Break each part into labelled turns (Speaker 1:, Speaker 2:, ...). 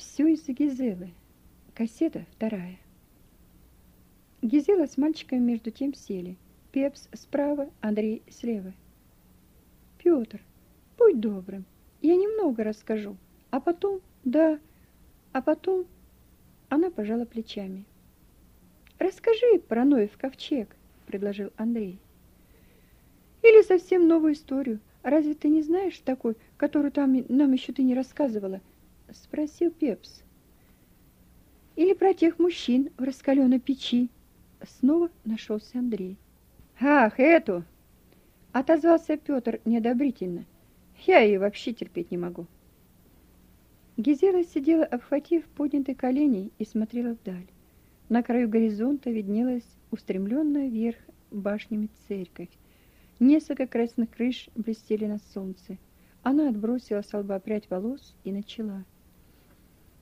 Speaker 1: Все из-за Гизелы. Кассета вторая. Гизела с мальчиками между тем сели. Пепс справа, Андрей слева. Петр, будь добрым, я немного расскажу, а потом, да, а потом... Она пожала плечами. Расскажи про Ноев ковчег, предложил Андрей. Или совсем новую историю. Разве ты не знаешь такой, которую там нам еще ты не рассказывала? Спросил Пепс. Или про тех мужчин в раскаленной печи. Снова нашелся Андрей. Ах, эту! Отозвался Петр неодобрительно. Я ее вообще терпеть не могу. Гизела сидела, обхватив поднятые колени, и смотрела вдаль. На краю горизонта виднелась устремленная вверх башнями церковь. Несколько красных крыш блестели на солнце. Она отбросила с лба прядь волос и начала.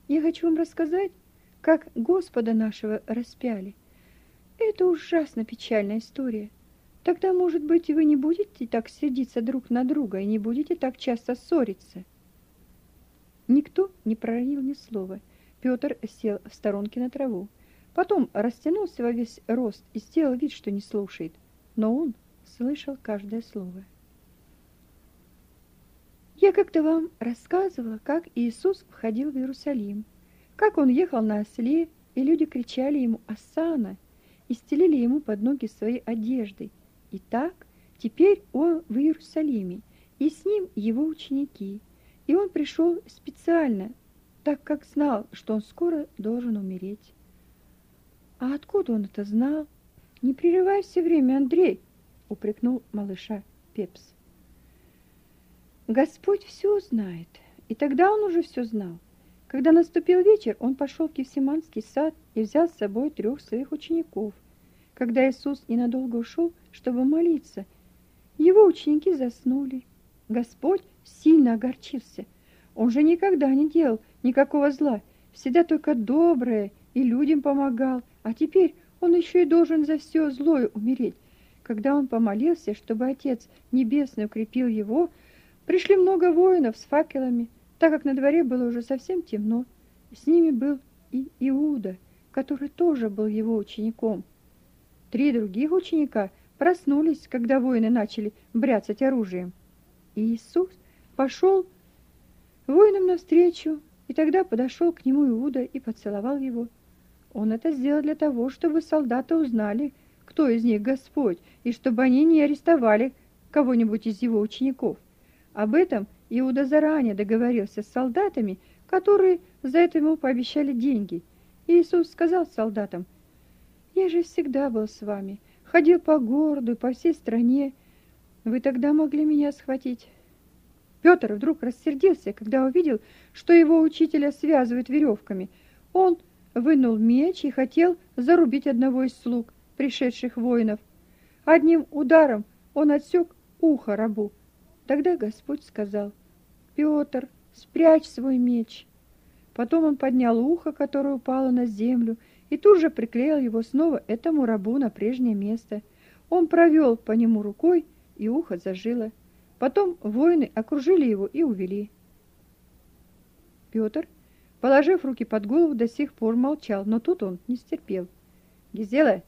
Speaker 1: «Я хочу вам рассказать, как Господа нашего распяли. Это ужасно печальная история. Тогда, может быть, вы не будете так сердиться друг на друга и не будете так часто ссориться». Никто не проронил ни слова. Петр сел в сторонке на траву. Потом растянулся во весь рост и сделал вид, что не слушает. Но он слышал каждое слово. Я как-то вам рассказывала, как Иисус входил в Иерусалим, как он ехал на осле, и люди кричали ему «Асана!» и стелили ему под ноги своей одеждой. И так теперь он в Иерусалиме, и с ним его ученики. И он пришел специально, так как знал, что он скоро должен умереть. А откуда он это знал? Не прерывай все время, Андрей, упрекнул малыша Пепс. Господь все знает, и тогда он уже все знал. Когда наступил вечер, он пошел в Кевсиманский сад и взял с собой трех своих учеников. Когда Иисус ненадолго ушел, чтобы молиться, его ученики заснули. Господь сильно огорчился. Он же никогда не делал никакого зла, всегда только доброе и людям помогал, а теперь он еще и должен за все злое умереть. Когда он помолился, чтобы Отец Небесный укрепил его, пришли много воинов с факелами, так как на дворе было уже совсем темно. С ними был и Иуда, который тоже был его учеником. Три других ученика проснулись, когда воины начали бряцать оружием. И Иисус пошел воинам навстречу, и тогда подошел к нему Иуда и поцеловал его. Он это сделал для того, чтобы солдаты узнали, кто из них Господь, и чтобы они не арестовали кого-нибудь из его учеников. Об этом Иуда заранее договорился с солдатами, которые за это ему пообещали деньги. И Иисус сказал солдатам, «Я же всегда был с вами, ходил по городу, по всей стране. Вы тогда могли меня схватить». Петр вдруг рассердился, когда увидел, что его учителя связывают веревками. Он вынул меч и хотел зарубить одного из слуг, пришедших воинов. Одним ударом он отсек ухо рабу. Тогда Господь сказал, «Петр, спрячь свой меч». Потом он поднял ухо, которое упало на землю, и тут же приклеил его снова этому рабу на прежнее место. Он провел по нему рукой, и ухо зажило. Потом воины окружили его и увели. Петр Положив руки под голову, до сих пор молчал, но тут он не стерпел. «Гизела,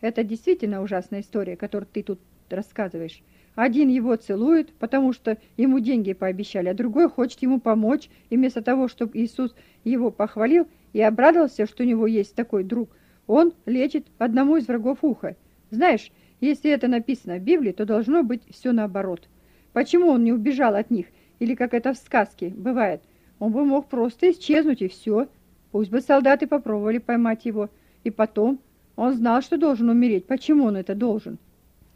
Speaker 1: это действительно ужасная история, которую ты тут рассказываешь. Один его целует, потому что ему деньги пообещали, а другой хочет ему помочь, и вместо того, чтобы Иисус его похвалил и обрадовался, что у него есть такой друг, он лечит одному из врагов ухо. Знаешь, если это написано в Библии, то должно быть все наоборот. Почему он не убежал от них? Или как это в сказке бывает – он бы мог просто исчезнуть, и все. Пусть бы солдаты попробовали поймать его. И потом, он знал, что должен умереть. Почему он это должен?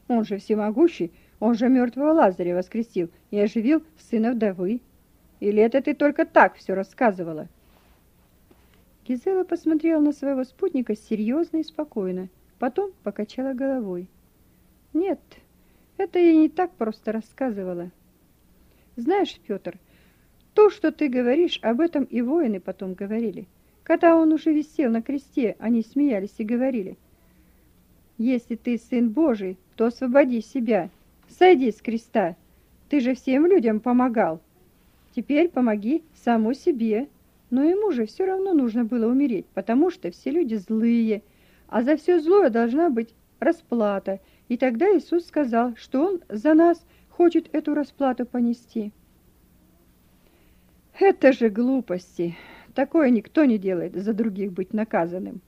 Speaker 1: Он же всемогущий, он же мертвого Лазаря воскресил и оживил сына вдовы. Или это ты только так все рассказывала?» Гизела посмотрела на своего спутника серьезно и спокойно, потом покачала головой. «Нет, это я не так просто рассказывала. Знаешь, Петр, то, что ты говоришь, об этом и воины потом говорили. Когда он уже висел на кресте, они смеялись и говорили, «Если ты сын Божий, то освободи себя, сойди с креста. Ты же всем людям помогал. Теперь помоги саму себе». Но ему же все равно нужно было умереть, потому что все люди злые, а за все злое должна быть расплата. И тогда Иисус сказал, что Он за нас хочет эту расплату понести. Это же глупости. Такое никто не делает, за других быть наказанным.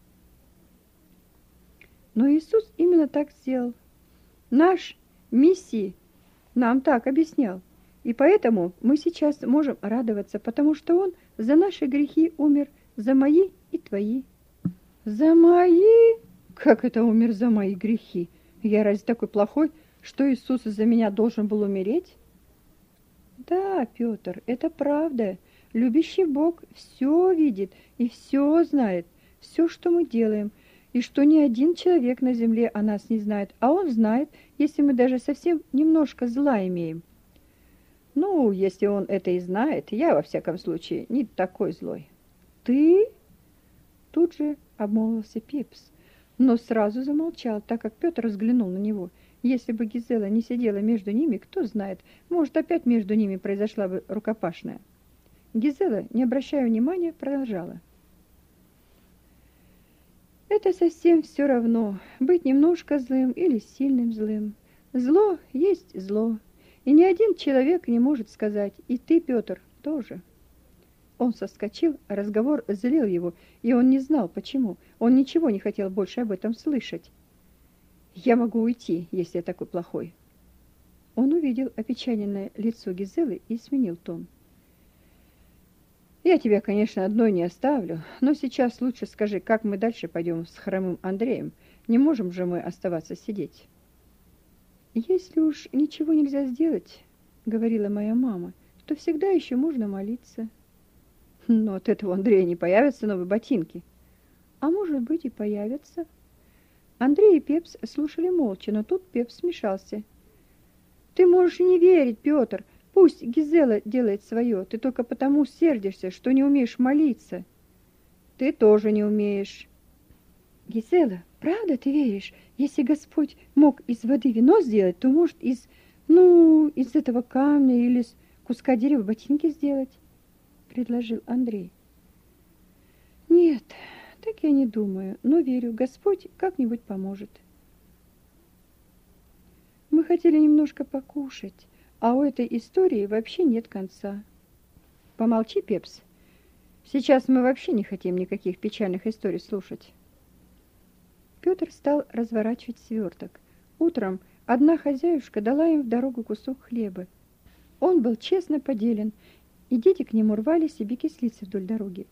Speaker 1: Но Иисус именно так сделал. Наш Мессия нам так объяснял. И поэтому мы сейчас можем радоваться, потому что Он за наши грехи умер, за мои и твои. За мои? Как это умер за мои грехи? Я разве такой плохой, что Иисус из-за меня должен был умереть? Да, Петр, это правда. Любящий Бог все видит и все знает, все, что мы делаем, и что ни один человек на земле о нас не знает, а Он знает, если мы даже совсем немножко зла имеем. Ну, если он это и знает, я, во всяком случае, не такой злой. Ты? Тут же обмолвился Пипс, но сразу замолчал, так как Петр взглянул на него. Если бы Гизела не сидела между ними, кто знает, может, опять между ними произошла бы рукопашная. Гизела, не обращая внимания, продолжала. Это совсем все равно, быть немножко злым или сильным злым. Зло есть зло, и ни один человек не может сказать, и ты, Петр, тоже. Он соскочил, разговор злил его, и он не знал, почему. Он ничего не хотел больше об этом слышать. «Я могу уйти, если я такой плохой». Он увидел опечаленное лицо Гизелы и сменил тон. «Я тебя, конечно, одной не оставлю, но сейчас лучше скажи, как мы дальше пойдем с хромым Андреем? Не можем же мы оставаться сидеть». Если уж ничего нельзя сделать, говорила моя мама, то всегда еще можно молиться. Но от этого Андрея не появятся новые ботинки. А может быть и появятся. Андрей и Пепс слушали молча, но тут Пепс смешался. Ты можешь не верить, Петр. Пусть Гизела делает свое. Ты только потому сердишься, что не умеешь молиться. Ты тоже не умеешь. Гизела, правда ты веришь? Если Господь мог из воды вино сделать, то может из, ну, из этого камня или из куска дерева ботинки сделать, предложил Андрей. Нет, так я не думаю, но верю, Господь как-нибудь поможет. Мы хотели немножко покушать, а у этой истории вообще нет конца. Помолчи, Пепс. Сейчас мы вообще не хотим никаких печальных историй слушать. Петр стал разворачивать сверток. Утром одна хозяюшка дала им в дорогу кусок хлеба. Он был честно поделен, и дети к нему рвали себе кислицы вдоль дороги.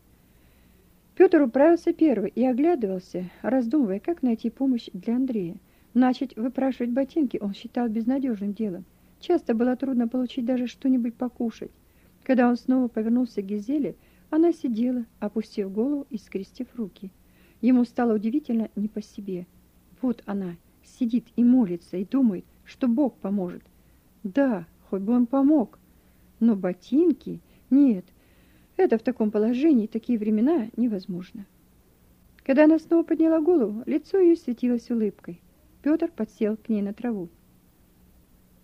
Speaker 1: Петр управился первый и оглядывался, раздумывая, как найти помощь для Андрея. Начать выпрашивать ботинки он считал безнадежным делом. Часто было трудно получить даже что-нибудь покушать. Когда он снова повернулся к Гизеле, она сидела, опустив голову и скрестив руки. Ему стало удивительно не по себе. Вот она сидит и молится, и думает, что Бог поможет. Да, хоть бы он помог. Но ботинки? Нет, это в таком положении, такие времена невозможно. Когда она снова подняла голову, лицо ее светилось улыбкой. Петр подсел к ней на траву.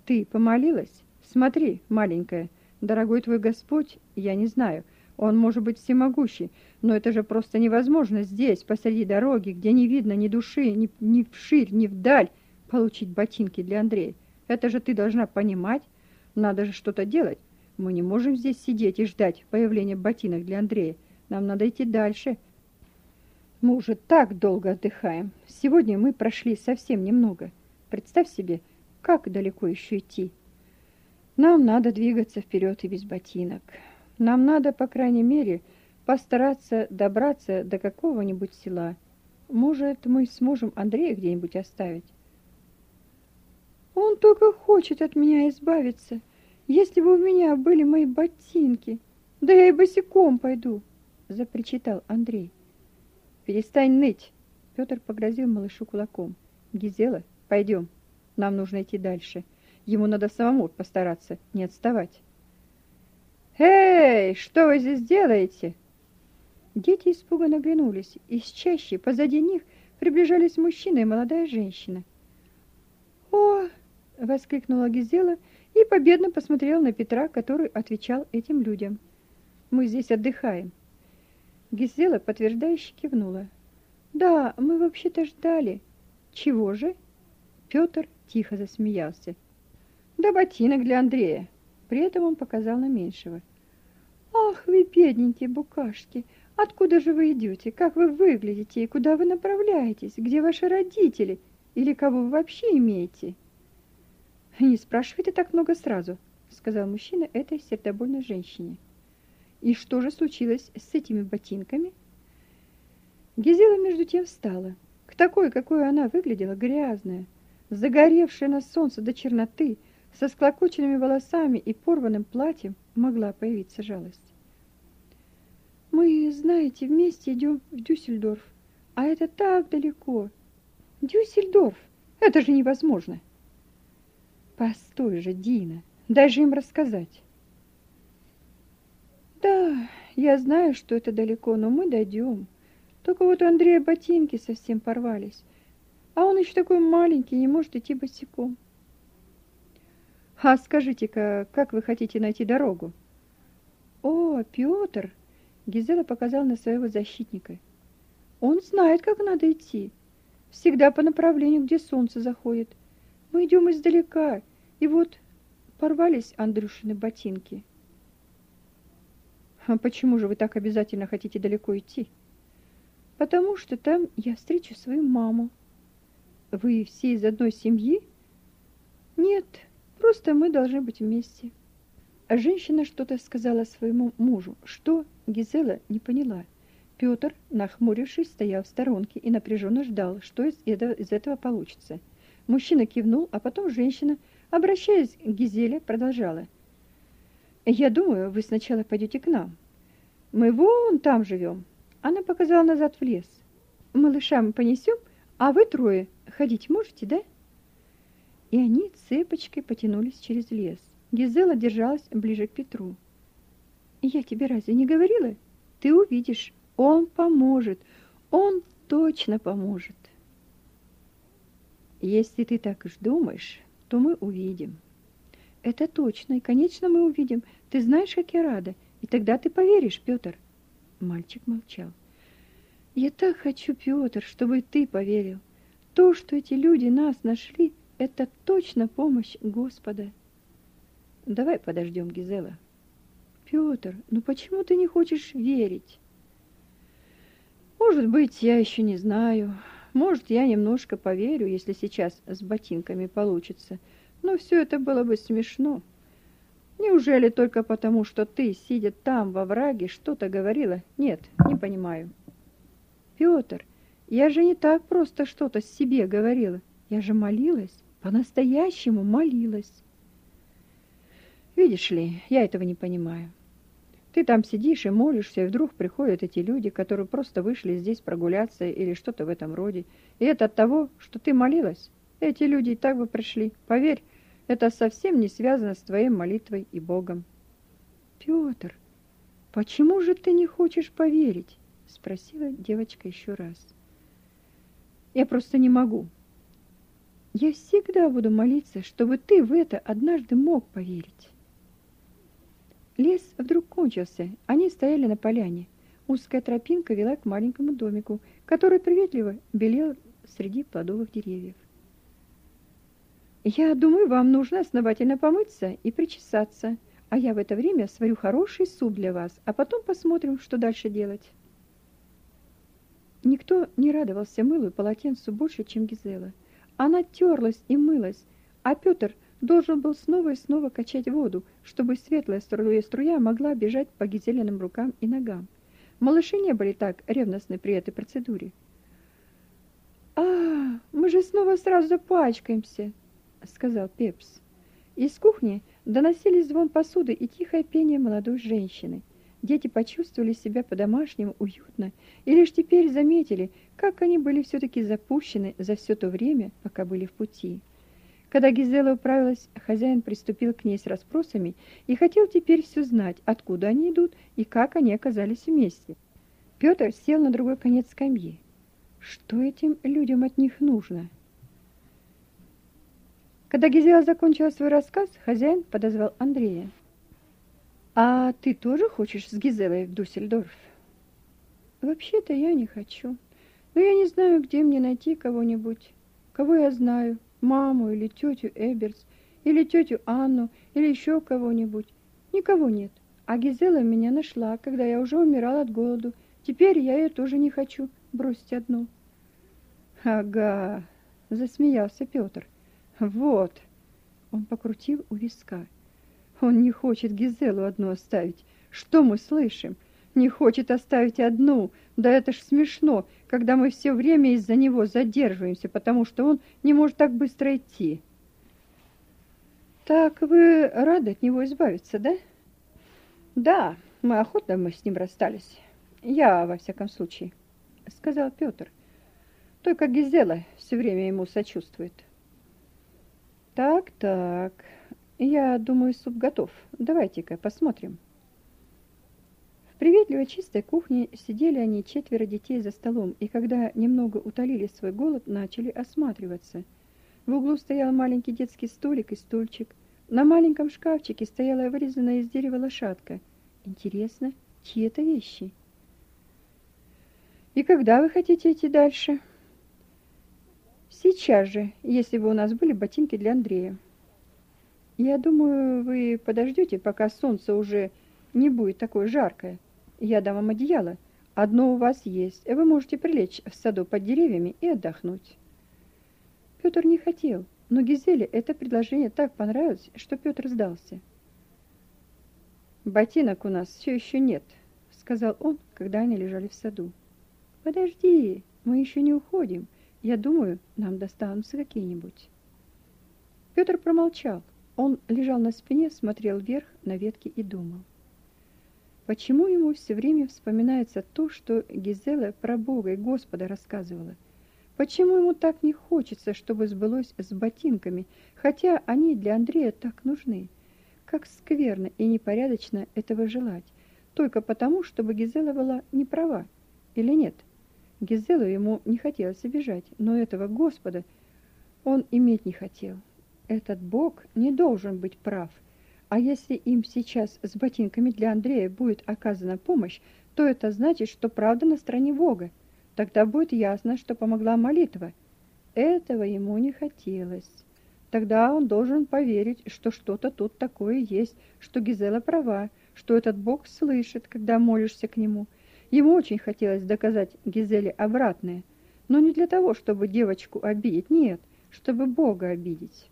Speaker 1: «Ты помолилась? Смотри, маленькая, дорогой твой Господь, я не знаю, он может быть всемогущий, но это же просто невозможно здесь, посреди дороги, где не видно ни души, ни, ни вширь, ни вдаль, получить ботинки для Андрея. Это же ты должна понимать. Надо же что-то делать. Мы не можем здесь сидеть и ждать появления ботинок для Андрея. Нам надо идти дальше. Мы уже так долго отдыхаем. Сегодня мы прошли совсем немного. Представь себе, как далеко еще идти. Нам надо двигаться вперед и без ботинок. Нам надо, по крайней мере, постараться добраться до какого-нибудь села. Может, мы сможем Андрея где-нибудь оставить? Он только хочет от меня избавиться. Если бы у меня были мои ботинки, да я и босиком пойду, запричитал Андрей. Перестань ныть, Петр погрозил малышу кулаком. Гизела, пойдем. Нам нужно идти дальше. Ему надо самому постараться не отставать. «Эй, что вы здесь делаете?» Дети испуганно оглянулись. Из чаще позади них приближались мужчина и молодая женщина. «О!» — воскликнула Гизела и победно посмотрела на Петра, который отвечал этим людям. «Мы здесь отдыхаем. Гизела подтверждающе кивнула. Да, мы вообще-то ждали. Чего же? Петр тихо засмеялся. Да ботинок для Андрея. При этом он показал на меньшего. Ах, вы бедненькие букашки, откуда же вы идете? Как вы выглядите и куда вы направляетесь? Где ваши родители? Или кого вы вообще имеете? Не спрашивайте так много сразу, сказал мужчина этой сердобольной женщине. И что же случилось с этими ботинками? Гизела между тем встала. К такой, какой она выглядела, грязная, загоревшая на солнце до черноты, со склокоченными волосами и порванным платьем, могла появиться жалость. Мы, знаете, вместе идем в Дюссельдорф, а это так далеко. Дюссельдорф, это же невозможно. Постой же, Дина, дай же им рассказать. Да, я знаю, что это далеко, но мы дойдем. Только вот у Андрея ботинки совсем порвались, а он еще такой маленький, не может идти босиком. А скажите-ка, как вы хотите найти дорогу? О, Пётр! Гизела показал на своего защитника. Он знает, как надо идти. Всегда по направлению, где солнце заходит. Мы идем издалека, и вот порвались Андрюшины ботинки. А почему же вы так обязательно хотите далеко идти? Потому что там я встречу свою маму. Вы все из одной семьи? Нет, просто мы должны быть вместе. А женщина что-то сказала своему мужу. Что? Гизела не поняла. Петр, нахмурившись, стоял в сторонке и напряженно ждал, что из этого, из этого получится. Мужчина кивнул, а потом женщина, обращаясь к Гизеле, продолжала. «Я думаю, вы сначала пойдете к нам. Мы вон там живем». Она показала назад в лес. «Малыша мы понесем, а вы трое ходить можете, да?» И они цепочкой потянулись через лес. Гизела держалась ближе к Петру. «Я тебе разве не говорила? Ты увидишь, он поможет, он точно поможет». Если ты так уж думаешь, то мы увидим. Это точно, и, конечно, мы увидим. Ты знаешь, как я рада, и тогда ты поверишь, Петр. Мальчик молчал. Я так хочу, Петр, чтобы ты поверил. То, что эти люди нас нашли, это точно помощь Господа. Давай подождем, Гизела. Петр, ну почему ты не хочешь верить? Может быть, я еще не знаю. Может, я немножко поверю, если сейчас с ботинками получится. Но все это было бы смешно. Неужели только потому, что ты, сидя там во враге, что-то говорила? Нет, не понимаю. Петр, я же не так просто что-то себе говорила. Я же молилась, по-настоящему молилась. Видишь ли, я этого не понимаю. Ты там сидишь и молишься, и вдруг приходят эти люди, которые просто вышли здесь прогуляться или что-то в этом роде. И это от того, что ты молилась. Эти люди и так бы пришли. Поверь, это совсем не связано с твоей молитвой и Богом. Петр, почему же ты не хочешь поверить? Спросила девочка еще раз. Я просто не могу. Я всегда буду молиться, чтобы ты в это однажды мог поверить. Лес вдруг кончился. Они стояли на поляне. Узкая тропинка вела к маленькому домику, который приветливо белел среди плодовых деревьев. «Я думаю, вам нужно основательно помыться и причесаться, а я в это время сварю хороший суп для вас, а потом посмотрим, что дальше делать». Никто не радовался мылу и полотенцу больше, чем Гизела. Она терлась и мылась, а Петр должен был снова и снова качать воду, чтобы светлая струя струя могла бежать по гизеленным рукам и ногам. Малыши не были так ревностны при этой процедуре. «А, мы же снова сразу запачкаемся», — сказал Пепс. Из кухни доносились звон посуды и тихое пение молодой женщины. Дети почувствовали себя по-домашнему уютно и лишь теперь заметили, как они были все-таки запущены за все то время, пока были в пути. Когда Гизела управилась, хозяин приступил к ней с расспросами и хотел теперь все знать, откуда они идут и как они оказались вместе. Петр сел на другой конец скамьи. Что этим людям от них нужно? Когда Гизела закончила свой рассказ, хозяин подозвал Андрея. «А ты тоже хочешь с Гизелой в Дюссельдорф?» Вообще-то я не хочу. Но я не знаю, где мне найти кого-нибудь, кого я знаю, маму или тетю Эберс, или тетю Анну, или еще кого-нибудь. Никого нет. А Гизела меня нашла, когда я уже умирала от голоду. Теперь я ее тоже не хочу бросить одну. Ага, засмеялся Петр. Вот. Он покрутил у виска. Он не хочет Гизелу одну оставить. Что мы слышим? Не хочет оставить одну. Да это ж смешно, когда мы все время из-за него задерживаемся, потому что он не может так быстро идти. Так вы рады от него избавиться, да? Да, мы охотно мы с ним расстались. Я, во всяком случае, сказал Петр. Только Гизела все время ему сочувствует. Так, так. Я думаю, суп готов. Давайте-ка посмотрим. В приветливой чистой кухне сидели они четверо детей за столом, и когда немного утолили свой голод, начали осматриваться. В углу стоял маленький детский столик и стульчик. На маленьком шкафчике стояла вырезанная из дерева лошадка. Интересно, чьи это вещи? И когда вы хотите идти дальше? Сейчас же, если бы у нас были ботинки для Андрея. Я думаю, вы подождете, пока солнце уже не будет такое жаркое. Я дам вам одеяло. Одно у вас есть, и вы можете прилечь в саду под деревьями и отдохнуть. Петр не хотел, но Гизеле это предложение так понравилось, что Петр сдался. «Ботинок у нас все еще нет», — сказал он, когда они лежали в саду. «Подожди, мы еще не уходим. Я думаю, нам достанутся какие-нибудь». Петр промолчал. Он лежал на спине, смотрел вверх на ветки и думал. Почему ему все время вспоминается то, что Гизела про Бога и Господа рассказывала? Почему ему так не хочется, чтобы сбылось с ботинками, хотя они для Андрея так нужны? Как скверно и непорядочно этого желать, только потому, чтобы Гизела была не права, или нет? Гизелу ему не хотелось обижать, но этого Господа он иметь не хотел. Этот Бог не должен быть прав. А если им сейчас с ботинками для Андрея будет оказана помощь, то это значит, что правда на стороне Бога. Тогда будет ясно, что помогла молитва. Этого ему не хотелось. Тогда он должен поверить, что что-то тут такое есть, что Гизела права, что этот Бог слышит, когда молишься к нему. Ему очень хотелось доказать Гизеле обратное, но не для того, чтобы девочку обидеть, нет, чтобы Бога обидеть.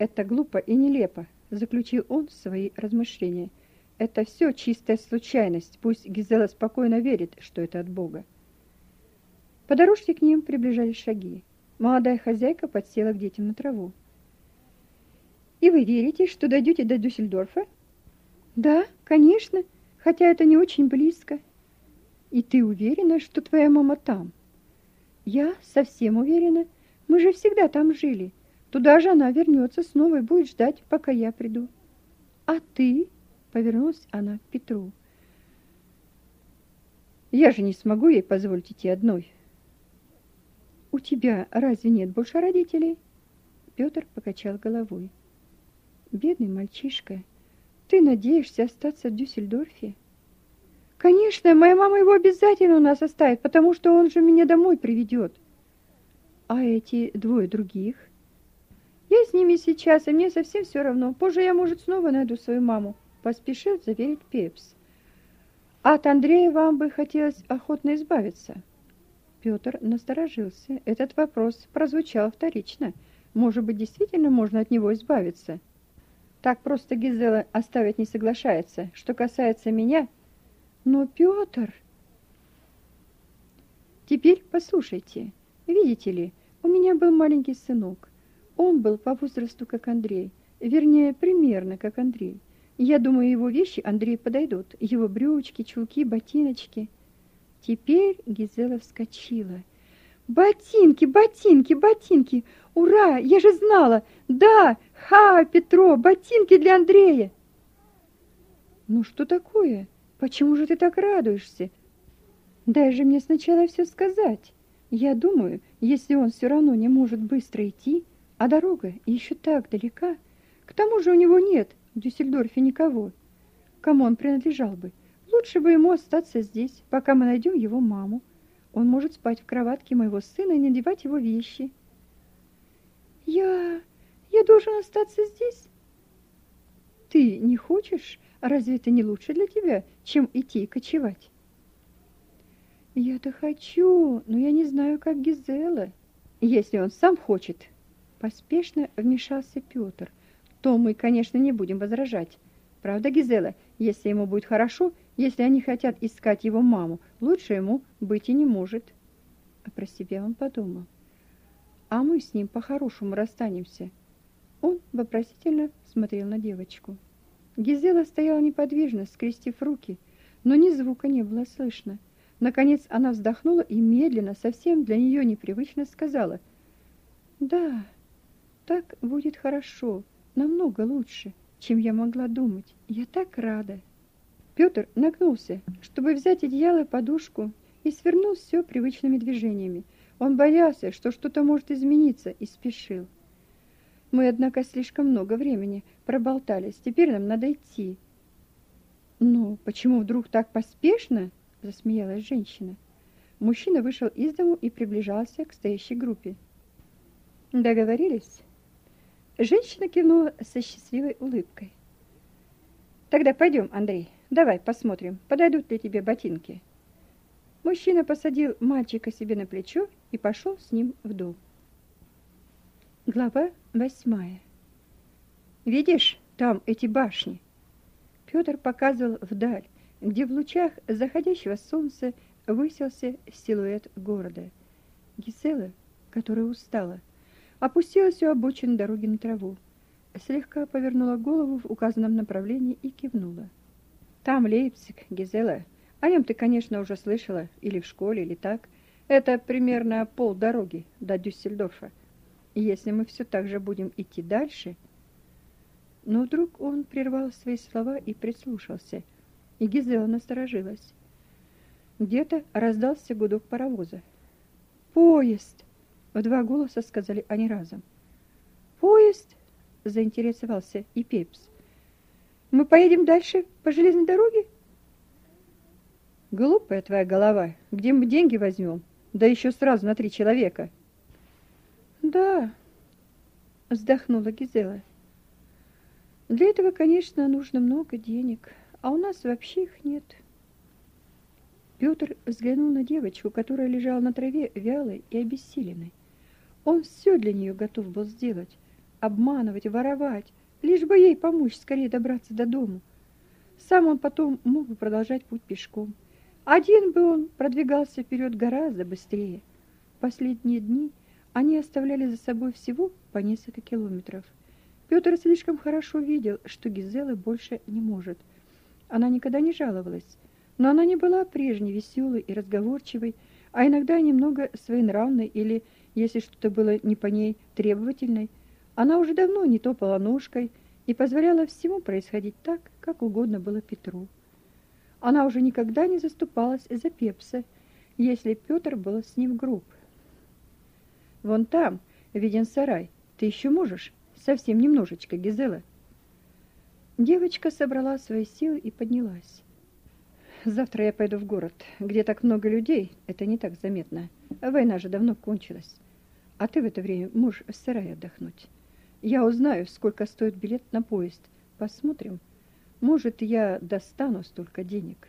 Speaker 1: Это глупо и нелепо, заключил он в свои размышления. Это все чистая случайность. Пусть Гизела спокойно верит, что это от Бога. По дорожке к ним приближались шаги. Молодая хозяйка подсела к детям на траву. «И вы верите, что дойдете до Дюссельдорфа?» «Да, конечно, хотя это не очень близко». «И ты уверена, что твоя мама там?» «Я совсем уверена. Мы же всегда там жили. Туда же она вернется снова и будет ждать, пока я приду». «А ты?» Повернулась она к Петру. Я же не смогу ей позволить идти одной. У тебя разве нет больше родителей? Петр покачал головой. Бедный мальчишка, ты надеешься остаться в Дюссельдорфе? Конечно, моя мама его обязательно у нас оставит, потому что он же меня домой приведет. А эти двое других? Я с ними сейчас, и мне совсем все равно. Позже я, может, снова найду свою маму поспешил заверить Пепс. От Андрея вам бы хотелось охотно избавиться. Петр насторожился. Этот вопрос прозвучал вторично. Может быть, действительно можно от него избавиться? Так просто Гизела оставить не соглашается. Что касается меня... Но, Петр... Теперь послушайте. Видите ли, у меня был маленький сынок. Он был по возрасту как Андрей. Вернее, примерно как Андрей. Я думаю, его вещи Андрею подойдут. Его брючки, чулки, ботиночки. Теперь Гизела вскочила. Ботинки, ботинки, ботинки! Ура! Я же знала! Да! Ха, Петро, ботинки для Андрея! Ну что такое? Почему же ты так радуешься? Дай же мне сначала все сказать. Я думаю, если он все равно не может быстро идти, а дорога еще так далека, к тому же у него нет в Дюссельдорфе никого. Кому он принадлежал бы? лучше бы ему остаться здесь, пока мы найдем его маму. Он может спать в кроватке моего сына и надевать его вещи. Я... я должен остаться здесь? Ты не хочешь? Разве это не лучше для тебя, чем идти и кочевать? Я-то хочу, но я не знаю, как Гизела. Если он сам хочет, поспешно вмешался Петр, то мы, конечно, не будем возражать. Правда, Гизела, если ему будет хорошо, если они хотят искать его маму, лучше ему быть и не может. А про себя он подумал. А мы с ним по-хорошему расстанемся. Он вопросительно смотрел на девочку. Гизела стояла неподвижно, скрестив руки, но ни звука не было слышно. Наконец она вздохнула и медленно, совсем для нее непривычно сказала: "Да, так будет хорошо, намного лучше, чем я могла думать. Я так рада". Петр нагнулся, чтобы взять одеяло и подушку, и свернул все привычными движениями. Он боялся, что что-то может измениться, и спешил. Мы, однако, слишком много времени проболтались. Теперь нам надо идти. Ну, почему вдруг так поспешно? засмеялась женщина. Мужчина вышел из дому и приближался к стоящей группе. Договорились? Женщина кивнула со счастливой улыбкой. Тогда пойдем, Андрей. Давай посмотрим, подойдут ли тебе ботинки. Мужчина посадил мальчика себе на плечо и пошел с ним в дом. Глава восьмая. Видишь, там эти башни. Петр показывал вдаль, где в лучах заходящего солнца высился силуэт города. Гисела, которая устала, опустилась у обочины дороги на траву, слегка повернула голову в указанном направлении и кивнула. Там Лейпциг, Гизела. О нем ты, конечно, уже слышала, или в школе, или так. Это примерно полдороги до Дюссельдорфа. И если мы все так же будем идти дальше... Но вдруг он прервал свои слова и прислушался — и Гизела насторожилась. Где-то раздался гудок паровоза. «Поезд!» — в два голоса сказали они разом. «Поезд?» — заинтересовался и Пепс. «Мы поедем дальше по железной дороге?» «Глупая твоя голова. Где мы деньги возьмем? Да еще сразу на три человека». «Да», — вздохнула Гизела. «Для этого, конечно, нужно много денег» а у нас вообще их нет. Петр взглянул на девочку, которая лежала на траве, вялой и обессиленной. Он все для нее готов был сделать, обманывать, воровать, лишь бы ей помочь скорее добраться до дома. Сам он потом мог бы продолжать путь пешком. Один бы он продвигался вперед гораздо быстрее. Последние дни они оставляли за собой всего по несколько километров. Петр слишком хорошо видел, что Гизела больше не может. Она никогда не жаловалась, но она не была прежней веселой и разговорчивой, а иногда немного своенравной или, если что-то было не по ней, требовательной. Она уже давно не топала ножкой и позволяла всему происходить так, как угодно было Петру. Она уже никогда не заступалась за Пепса, если Петр был с ним груб. Вон там виден сарай. Ты еще можешь? Совсем немножечко, Гизела. Девочка собрала свои силы и поднялась. Завтра я пойду в город, где так много людей, это не так заметно. Война же давно кончилась. А ты в это время можешь в сарае отдохнуть. Я узнаю, сколько стоит билет на поезд. Посмотрим. Может, я достану столько денег.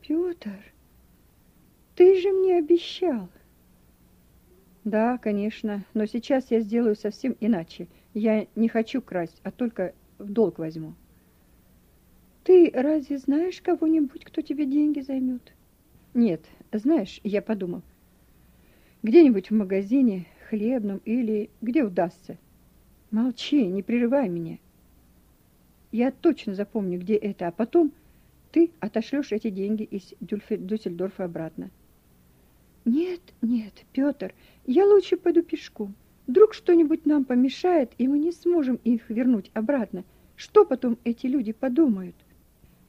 Speaker 1: Пётр, ты же мне обещал. Да, конечно, но сейчас я сделаю совсем иначе. Я не хочу красть, а только в долг возьму. Ты разве знаешь кого-нибудь, кто тебе деньги займет? Нет, знаешь, я подумал. Где-нибудь в магазине, хлебном или где удастся. Молчи, не прерывай меня. Я точно запомню, где это, а потом ты отошлешь эти деньги из Дюссельдорфа обратно. Нет, нет, Петр, я лучше пойду пешком. Вдруг что-нибудь нам помешает, и мы не сможем их вернуть обратно. Что потом эти люди подумают?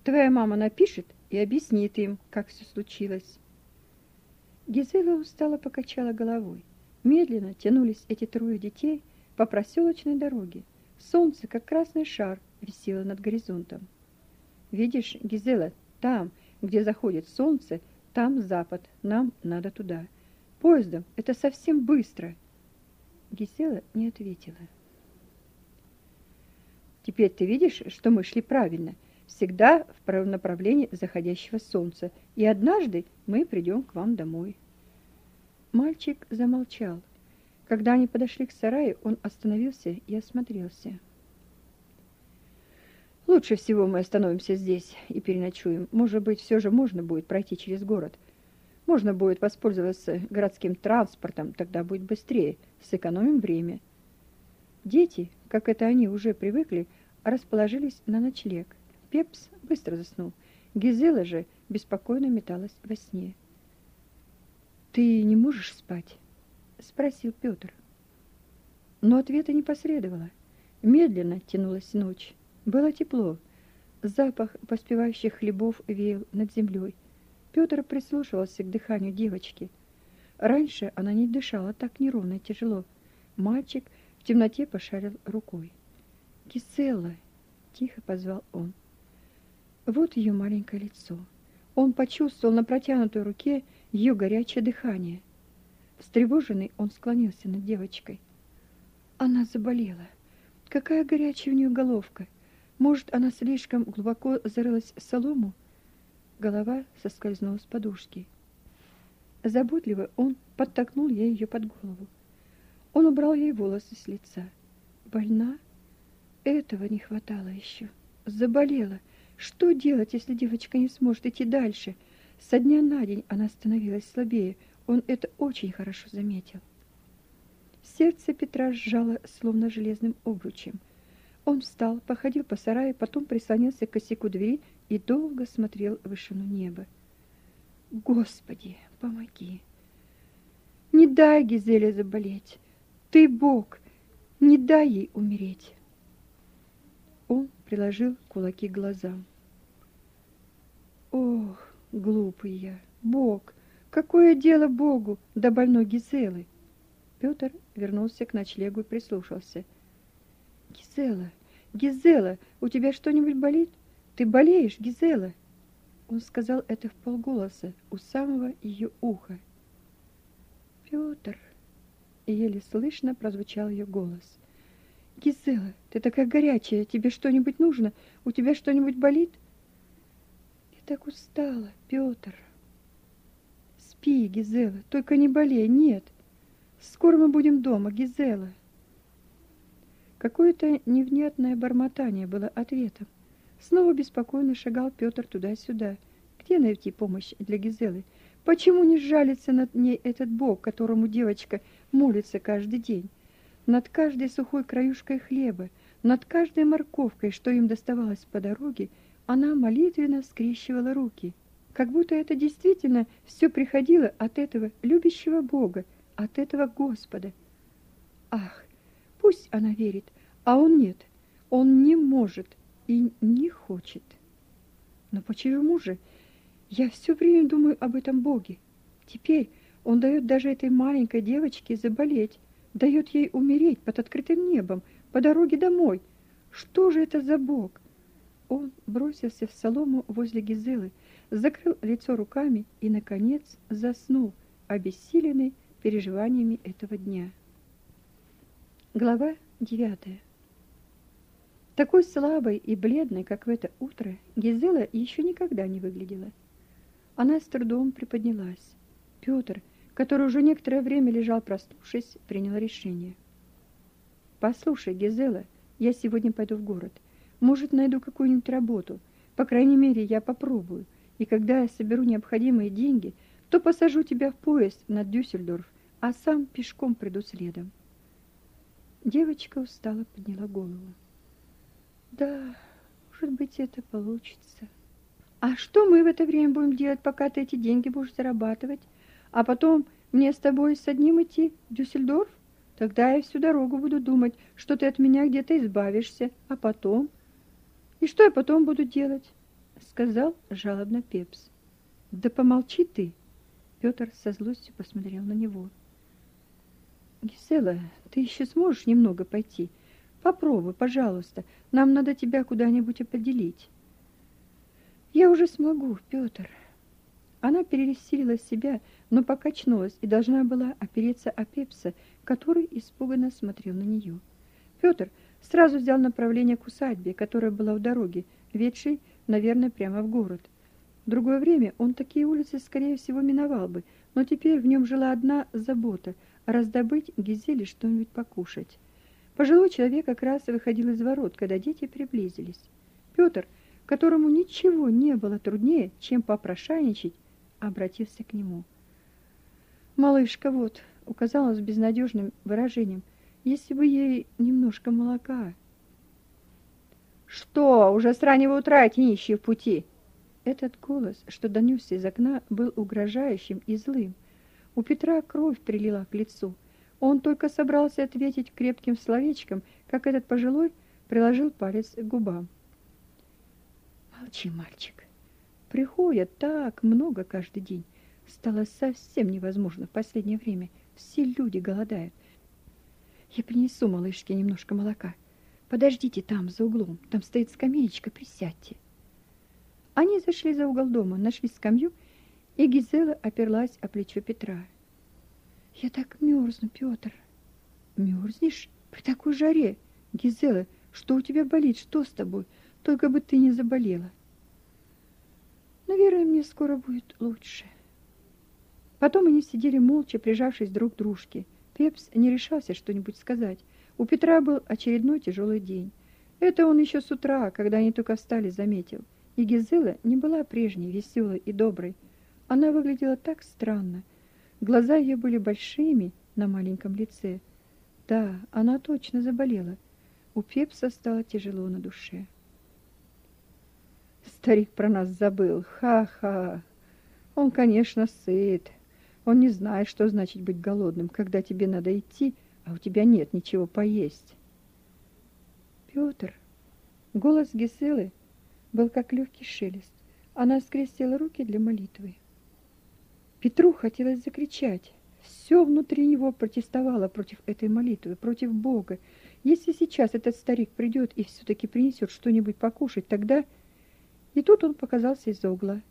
Speaker 1: Твоя мама напишет и объяснит им, как все случилось. Гизела устало покачала головой. Медленно тянулись эти трое детей по проселочной дороге. Солнце, как красный шар, висело над горизонтом. Видишь, Гизела, там где заходит солнце, там запад, нам надо туда. Поездом это совсем быстро. Гисела не ответила. Теперь ты видишь, что мы шли правильно, всегда в направлении заходящего солнца, и однажды мы придем к вам домой. Мальчик замолчал. Когда они подошли к сараю, он остановился и осмотрелся. Лучше всего мы остановимся здесь и переночуем. Может быть, все же можно будет пройти через город. Можно будет воспользоваться городским транспортом, тогда будет быстрее, сэкономим время. Дети, как это они уже привыкли, расположились на ночлег. Пепс быстро заснул. Гизела же беспокойно металась во сне. «Ты не можешь спать?» — спросил Петр. Но ответа не последовало. Медленно тянулась ночь. Было тепло. Запах поспевающих хлебов веял над землей. Петр прислушивался к дыханию девочки. Раньше она не дышала так неровно и тяжело. Мальчик в темноте пошарил рукой. «Гиселла!» — тихо позвал он. Вот ее маленькое лицо. Он почувствовал на протянутой руке ее горячее дыхание. Встревоженный, он склонился над девочкой. Она заболела. Какая горячая у нее головка! Может, она слишком глубоко зарылась в солому? Голова соскользнула с подушки. Заботливо он подтолкнул ей ее под голову. Он убрал ей волосы с лица. Больна? Этого не хватало еще. Заболела. Что делать, если девочка не сможет идти дальше? Со дня на день она становилась слабее. Он это очень хорошо заметил. Сердце Петра сжало словно железным обручем. Он встал, походил по сараю, потом прислонился к косяку двери и долго смотрел в вышину неба. Господи, помоги. Не дай Гизеле заболеть. Ты Бог, не дай ей умереть. Он приложил кулаки к глазам. Ох, глупый я, Бог, какое дело Богу до больной Гизелы? Петр вернулся к ночлегу и прислушался. Гизела, Гизела, у тебя что-нибудь болит? Ты болеешь, Гизела? Он сказал это в полголоса у самого ее уха. Петр, еле слышно прозвучал ее голос. Гизела, ты такая горячая, тебе что-нибудь нужно? У тебя что-нибудь болит? Я так устала, Петр. Спи, Гизела, только не болей, нет. Скоро мы будем дома, Гизела. Какое-то невнятное бормотание было ответом. Снова беспокойно шагал Петр туда-сюда. Где найти помощь для Гизелы? Почему не жалится над ней этот Бог, которому девочка молится каждый день? Над каждой сухой краюшкой хлеба, над каждой морковкой, что им доставалось по дороге, она молитвенно скрещивала руки, как будто это действительно все приходило от этого любящего Бога, от этого Господа. Ах, Пусть она верит, а он нет. Он не может и не хочет. Но почему же? Я все время думаю об этом Боге. Теперь он дает даже этой маленькой девочке заболеть, дает ей умереть под открытым небом по дороге домой. Что же это за Бог? Он бросился в солому возле Гизелы, закрыл лицо руками и наконец заснул, обессиленный переживаниями этого дня. Глава девятая. Такой слабой и бледной, как в это утро, Гизела еще никогда не выглядела. Она с трудом приподнялась. Петр, который уже некоторое время лежал проснувшись, принял решение. «Послушай, Гизела, я сегодня пойду в город. Может, найду какую-нибудь работу. По крайней мере, я попробую. И когда я соберу необходимые деньги, то посажу тебя в поезд на Дюссельдорф, а сам пешком приду следом. Девочка устало подняла голову. Да, может быть, это получится. А что мы в это время будем делать, пока ты эти деньги будешь зарабатывать? А потом мне с тобой с одним идти в Дюссельдорф? Тогда я всю дорогу буду думать, что ты от меня где-то избавишься. А потом? И что я потом буду делать? Сказал жалобно Пепс. Да помолчи ты. Петр со злостью посмотрел на него. Гисела, ты еще сможешь немного пойти? Попробуй, пожалуйста. Нам надо тебя куда-нибудь определить. Я уже смогу, Петр. Она пересилила себя, но покачнулась и должна была опереться о Пепса, который испуганно смотрел на нее. Петр сразу взял направление к усадьбе, которая была у дороги, ведшей, наверное, прямо в город. В другое время он такие улицы, скорее всего, миновал бы, но теперь в нем жила одна забота – раздобыть Гизеле что-нибудь покушать. Пожилой человек как раз выходил из ворот, когда дети приблизились. Петр, которому ничего не было труднее, чем попрошайничать, обратился к нему. «Малышка вот», — указала с безнадежным выражением, «если бы ей немножко молока».
Speaker 2: «Что, уже с раннего утра эти нищие в пути?»
Speaker 1: Этот голос, что донесся из окна, был угрожающим и злым. У Петра кровь прилила к лицу. Он только собрался ответить крепким словечком, как этот пожилой приложил палец к губам. «Молчи, мальчик. Приходят так много каждый день. Стало совсем невозможно в последнее время. Все люди голодают. Я принесу малышке немножко молока. Подождите там, за углом. Там стоит скамеечка, присядьте». Они зашли за угол дома, нашли скамью, и Гизела оперлась о плечо Петра. «Я так мерзну, Петр!» «Мерзнешь? При такой жаре? Гизела, что у тебя болит? Что с тобой? Только бы ты не заболела!» «Наверное, мне скоро будет лучше». Потом они сидели молча, прижавшись друг к дружке. Пепс не решался что-нибудь сказать. У Петра был очередной тяжелый день. Это он еще с утра, когда они только встали, заметил – и Гизела не была прежней, веселой и доброй. Она выглядела так странно. Глаза ее были большими на маленьком лице. Да, она точно заболела. У Пепса стало тяжело на душе.
Speaker 2: Старик про нас забыл. Ха-ха. Он, конечно, сыт. Он не знает, что значит быть голодным, когда тебе надо идти, а у тебя нет ничего поесть.
Speaker 1: Петр, голос Гиселы был как легкий шелест. Она скрестила руки для молитвы. Петру хотелось закричать. Все внутри него протестовало против этой молитвы, против Бога. Если сейчас этот старик придет и все-таки принесет что-нибудь покушать, тогда... И тут он показался из-за угла.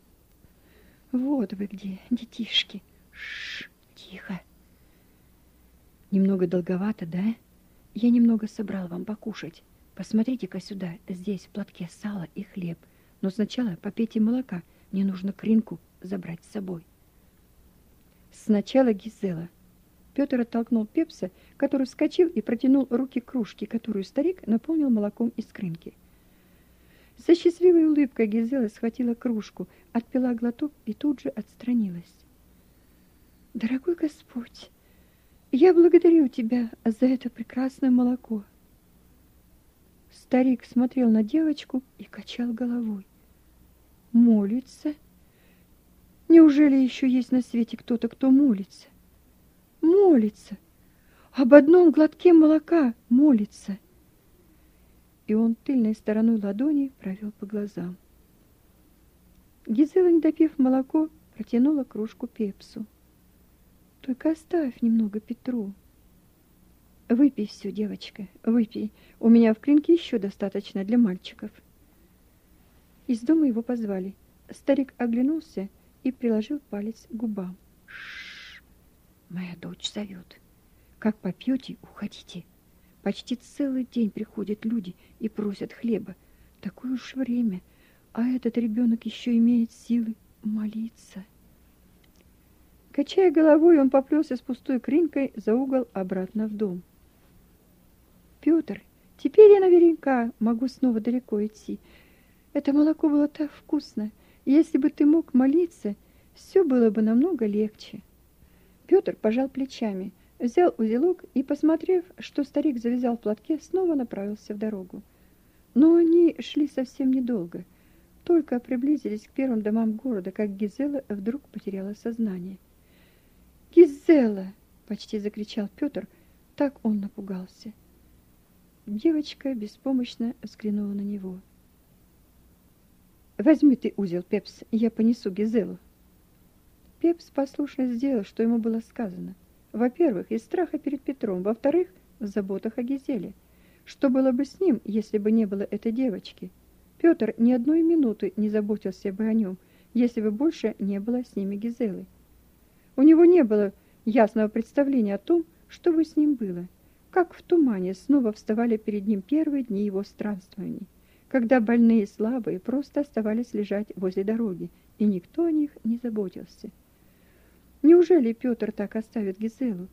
Speaker 1: Вот вы где, детишки. Шш, тихо. Немного долговато, да? Я немного собрал вам покушать. Посмотрите-ка сюда, здесь в платке сало и хлеб. Но сначала попейте молока, мне нужно кринку забрать с собой. Сначала Гизела. Петр оттолкнул Пепса, который вскочил и протянул руки к кружке, которую старик наполнил молоком из кринки. Со счастливой улыбкой Гизела схватила кружку, отпила глоток и тут же отстранилась. «Дорогой Господь, я благодарю Тебя за это прекрасное молоко». Старик смотрел на девочку и качал головой. Молится? Неужели еще есть на свете кто-то, кто молится? Молится. Об одном глотке молока молится. И он тыльной стороной ладони провел по глазам. Гизела, не допив молоко, протянула кружку пепсу. Только оставь немного Петру. Выпей все, девочка, выпей. У меня в клинке еще достаточно для мальчиков. Из дома его позвали. Старик оглянулся и приложил палец к губам. Шш, моя дочь зовет. Как попьете, уходите. Почти целый день приходят люди и просят хлеба. Такое уж время, а этот ребенок еще имеет силы молиться. Качая головой, он поплелся с пустой кринкой за угол обратно в дом. Петр, теперь я наверняка могу снова далеко идти. Это молоко было так вкусно. Если бы ты мог молиться, все было бы намного легче. Петр пожал плечами, взял узелок и, посмотрев, что старик завязал в платке, снова направился в дорогу. Но они шли совсем недолго. Только приблизились к первым домам города, как Гизела вдруг потеряла сознание. «Гизела!» — почти закричал Петр, так он напугался. Девочка беспомощно взглянула на него. «Возьми ты узел, Пепс, я понесу Гизелу». Пепс послушно сделал, что ему было сказано. Во-первых, из страха перед Петром, во-вторых, в заботах о Гизеле. Что было бы с ним, если бы не было этой девочки? Петр ни одной минуты не заботился бы о нем, если бы больше не было с ними Гизелы. У него не было ясного представления о том, что бы с ним было. Как в тумане снова вставали перед ним первые дни его странствований, когда больные и слабые просто оставались лежать возле дороги, и никто о них не заботился. Неужели Петр так оставит Гизелу?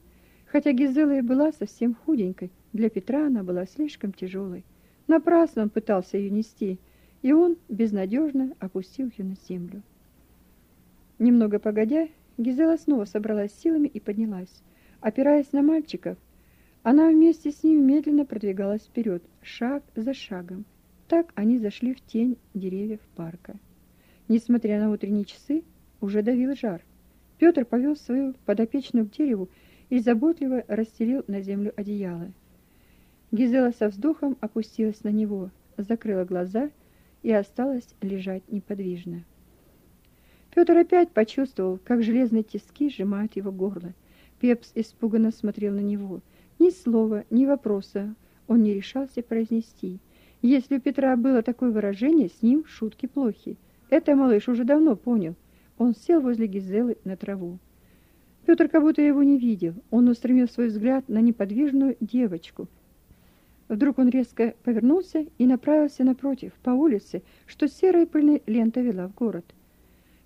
Speaker 1: Хотя Гизела и была совсем худенькой, для Петра она была слишком тяжелой. Напрасно он пытался ее нести, и он безнадежно опустил ее на землю. Немного погодя, Гизела снова собралась силами и поднялась. Опираясь на мальчиков, она вместе с ним медленно продвигалась вперед, шаг за шагом. Так они зашли в тень деревьев парка. Несмотря на утренние часы, уже давил жар. Петр повел свою подопечную к дереву и заботливо расстелил на землю одеяло. Гизела со вздохом опустилась на него, закрыла глаза и осталась лежать неподвижно. Петр опять почувствовал, как железные тиски сжимают его горло. Пепс испуганно смотрел на него. Ни слова, ни вопроса он не решался произнести. Если у Петра было такое выражение, с ним шутки плохи. Это малыш уже давно понял. Он сел возле Гизелы на траву. Петр как будто его не видел. Он устремил свой взгляд на неподвижную девочку. Вдруг он резко повернулся и направился напротив, по улице, что серая пыльная лента вела в город.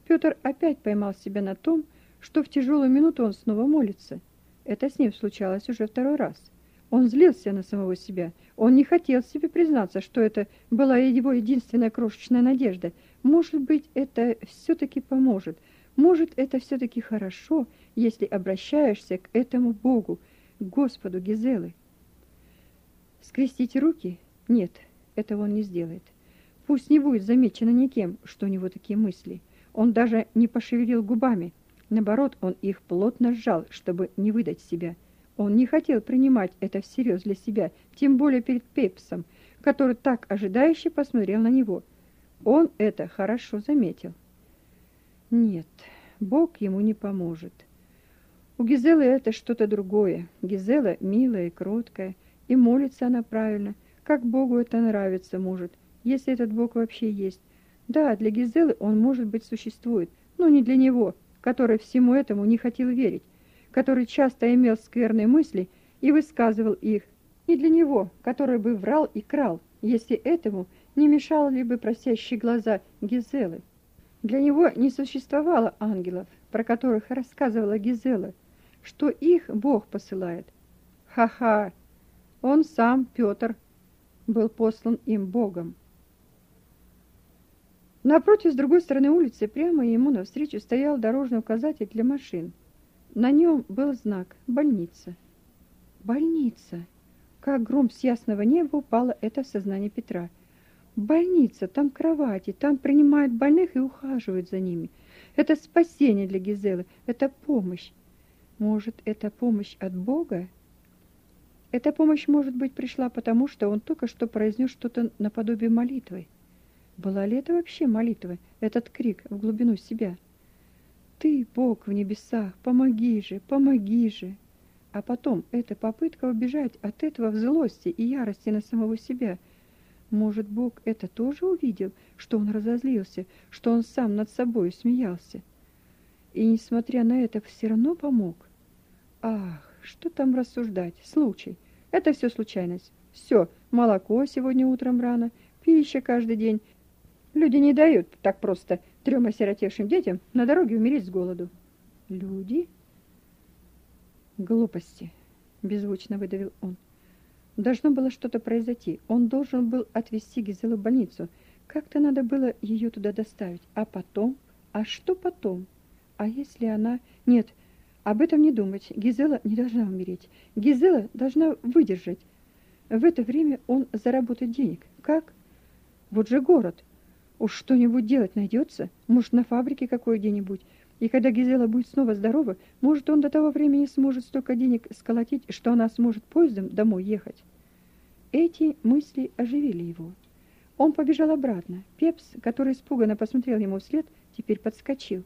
Speaker 1: Петр опять поймал себя на том, что в тяжелую минуту он снова молится. Это с ним случалось уже второй раз. Он злился на самого себя. Он не хотел себе признаться, что это была его единственная крошечная надежда. Может быть, это все-таки поможет. Может, это все-таки хорошо, если обращаешься к этому Богу, к Господу Гизелы. Скрестить руки? Нет, этого он не сделает. Пусть не будет замечено никем, что у него такие мысли. Он даже не пошевелил губами. Наоборот, он их плотно сжал, чтобы не выдать себя. Он не хотел принимать это всерьез для себя, тем более перед Пепсом, который так ожидающе посмотрел на него. Он это хорошо заметил. Нет, Бог ему не поможет. У Гизелы это что-то другое. Гизела милая и кроткая, и молится она правильно, как Богу это нравится может, если этот Бог вообще есть. Да, для Гизелы он, может быть, существует, но не для него, который всему этому не хотел верить, который часто имел скверные мысли и высказывал их, не для него, который бы врал и крал, если этому не мешали бы просящие глаза Гизелы. Для него не существовало ангелов, про которых рассказывала Гизела, что их Бог посылает. Ха-ха! Он сам, Петр, был послан им Богом. Напротив, с другой стороны улицы, прямо ему навстречу стоял дорожный указатель для машин. На нем был знак «Больница». «Больница!» Как гром с ясного неба упало это в сознание Петра. «Больница! Там кровати, там принимают больных и ухаживают за ними. Это спасение для Гизелы, это помощь. Может, это помощь от Бога?» Эта помощь, может быть, пришла потому, что он только что произнес что-то наподобие молитвы. Была ли это вообще молитва, этот крик в глубину себя? Ты, Бог в небесах, помоги же, помоги же. А потом эта попытка убежать от этого в злости и ярости на самого себя. Может, Бог это тоже увидел, что он разозлился, что он сам над собой смеялся. И несмотря на это, все равно помог. Ах, что там рассуждать? Случай. Это все случайность. Все, молоко сегодня утром рано, пища каждый день, Люди не дают так просто трем осиротевшим детям на дороге умереть с голоду. Люди? Глупости, беззвучно выдавил он. Должно было что-то произойти. Он должен был отвезти Гизелу в больницу. Как-то надо было ее туда доставить. А потом? А что потом? А если она... Нет, об этом не думать. Гизела не должна умереть. Гизела должна выдержать. В это время он заработает денег. Как? Вот же город. Уж что-нибудь делать найдется, может, на фабрике какой где-нибудь. И когда Гизела будет снова здорова, может, он до того времени сможет столько денег сколотить, что она сможет поездом домой ехать. Эти мысли оживили его. Он побежал обратно. Пепс, который испуганно посмотрел ему вслед, теперь подскочил.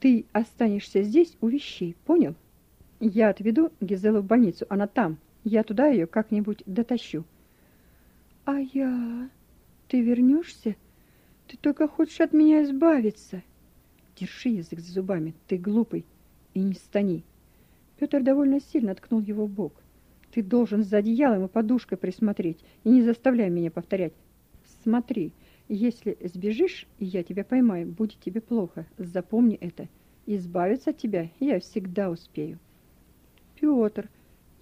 Speaker 1: Ты останешься здесь у вещей, понял? Я отведу Гизелу в больницу, она там. Я туда ее как-нибудь дотащу. А я Ты вернешься? Ты только хочешь от меня избавиться. Держи язык за зубами, ты глупый, и не стани. Петр довольно сильно ткнул его в бок. Ты должен за одеялом и подушкой присмотреть, и не заставляй меня повторять. Смотри, если сбежишь, и я тебя поймаю, будет тебе плохо. Запомни это. Избавиться от тебя я всегда успею. Петр,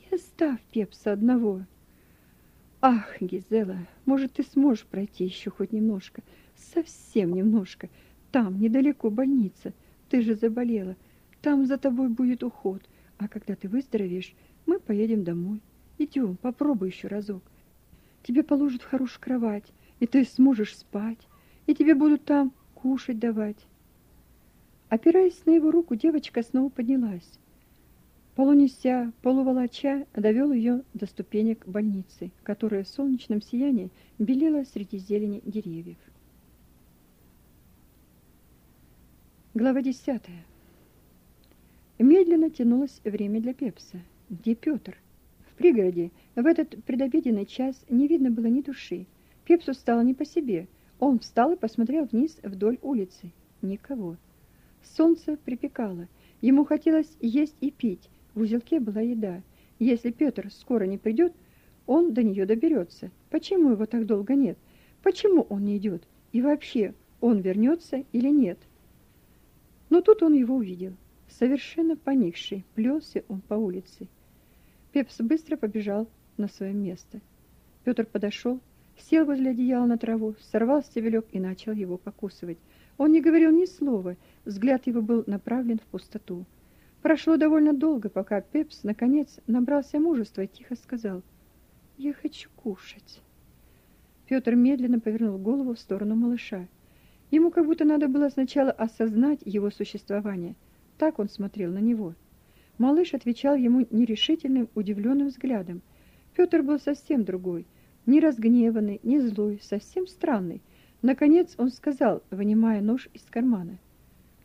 Speaker 1: не оставь Пепса одного. Ах, Гизела, может, ты сможешь пройти еще хоть немножко, совсем немножко. Там, недалеко больница. Ты же заболела. Там за тобой будет уход. А когда ты выздоровеешь, мы поедем домой. Идем, попробуй еще разок. Тебе положат в хорошую кровать, и ты сможешь спать, и тебе будут там кушать давать. Опираясь на его руку, девочка снова поднялась. Полунеся, полуволоча, довел ее до ступенек больницы, которая в солнечном сиянии белела среди зелени деревьев. Глава десятая. Медленно тянулось время для Пепса. Где Петр? В пригороде в этот предобеденный час не видно было ни души. Пепсу стало не по себе. Он встал и посмотрел вниз вдоль улицы. Никого. Солнце припекало. Ему хотелось есть и пить. В узелке была еда. Если Петр скоро не придет, он до нее доберется. Почему его так долго нет? Почему он не идет? И вообще, он вернется или нет? Но тут он его увидел. Совершенно поникший, плелся он по улице. Пепс быстро побежал на свое место. Петр подошел, сел возле одеяла на траву, сорвал стебелек и начал его покусывать. Он не говорил ни слова, взгляд его был направлен в пустоту. Прошло довольно долго, пока Пепс наконец набрался мужества и тихо сказал: "Я хочу кушать". Петр медленно повернул голову в сторону малыша. Ему как будто надо было сначала осознать его существование. Так он смотрел на него. Малыш отвечал ему нерешительным, удивленным взглядом. Петр был совсем другой, не разгневанный, не злой, совсем странный. Наконец он сказал, вынимая нож из кармана: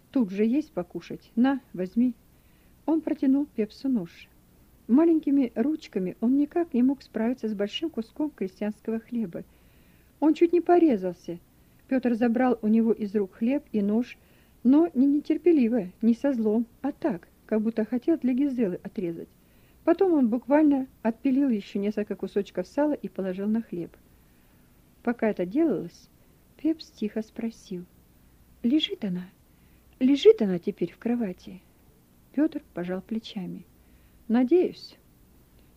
Speaker 1: "Тут же есть покушать. На, возьми". Он протянул Пепсу нож. Маленькими ручками он никак не мог справиться с большим куском крестьянского хлеба. Он чуть не порезался. Петр забрал у него из рук хлеб и нож, но не нетерпеливо, не со злом, а так, как будто хотел для Гизелы отрезать. Потом он буквально отпилил еще несколько кусочков сала и положил на хлеб. Пока это делалось, Пепс тихо спросил: "Лежит она? Лежит она теперь в кровати?" Петр пожал плечами. Надеюсь.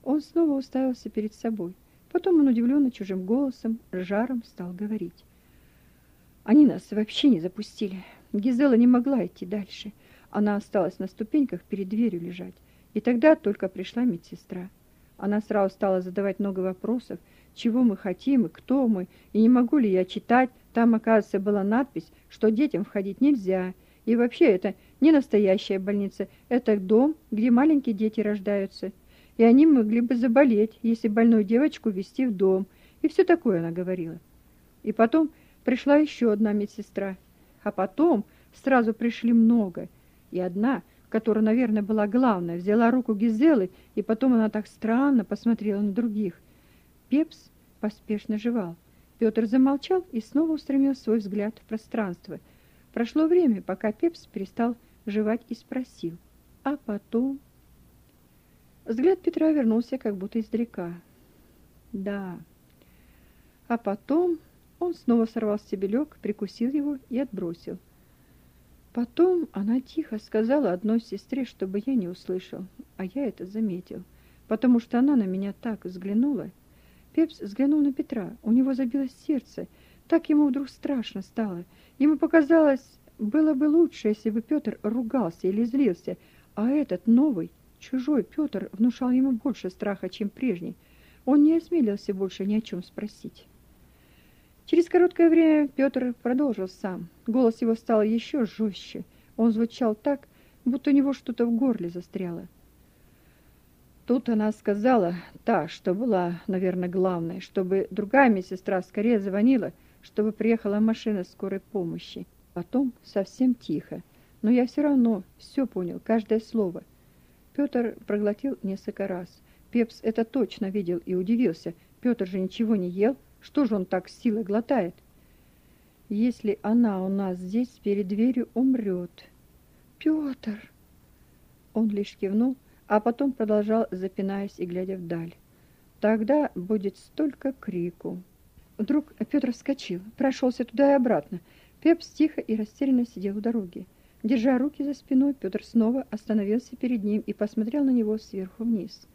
Speaker 1: Он снова уставился перед собой. Потом он удивленно чужим голосом, жаром стал говорить. Они нас вообще не запустили. Гизела не могла идти дальше. Она осталась на ступеньках перед дверью лежать. И тогда только пришла медсестра. Она сразу стала задавать много вопросов, чего мы хотим и кто мы, и не могу ли я читать. Там, оказывается, была надпись, что детям входить нельзя, и вообще это не настоящая больница, это дом, где маленькие дети рождаются. И они могли бы заболеть, если больную девочку вести в дом. И все такое она говорила. И потом пришла еще одна медсестра. А потом сразу пришли много. И одна, которая, наверное, была главная, взяла руку Гизелы, и потом она так странно посмотрела на других. Пепс поспешно жевал. Петр замолчал и снова устремил свой взгляд в пространство – Прошло время, пока Пепс перестал жевать и спросил: "А потом?" Взгляд Петра вернулся как будто издалека. Да. А потом он снова сорвал стебелек, прикусил его и отбросил. Потом она тихо сказала одной сестре, чтобы я не услышал, а я это заметил, потому что она на меня так взглянула. Пепс взглянул на Петра. У него забилось сердце, так ему вдруг страшно стало. Ему показалось, было бы лучше, если бы Петр ругался или злился, а этот новый, чужой Петр внушал ему больше страха, чем прежний. Он не осмелился больше ни о чем спросить. Через короткое время Петр продолжил сам. Голос его стал еще жестче. Он звучал так, будто у него что-то в горле застряло. Тут она сказала, та, что была, наверное, главной, чтобы другая медсестра скорее звонила, чтобы приехала машина скорой помощи. Потом совсем тихо, но я все равно все понял, каждое слово. Петр проглотил несколько раз. Пепс это точно видел и удивился. Петр же ничего не ел,
Speaker 2: Что же он так силой глотает? Если она у нас здесь перед дверью умрет. Петр! Он лишь кивнул, а потом продолжал, запинаясь и глядя вдаль. Тогда будет столько крику. Вдруг Петр вскочил, прошелся туда и обратно. Пепс тихо и растерянно сидел у дороги. Держа руки за спиной, Петр снова остановился перед ним и посмотрел на него сверху вниз.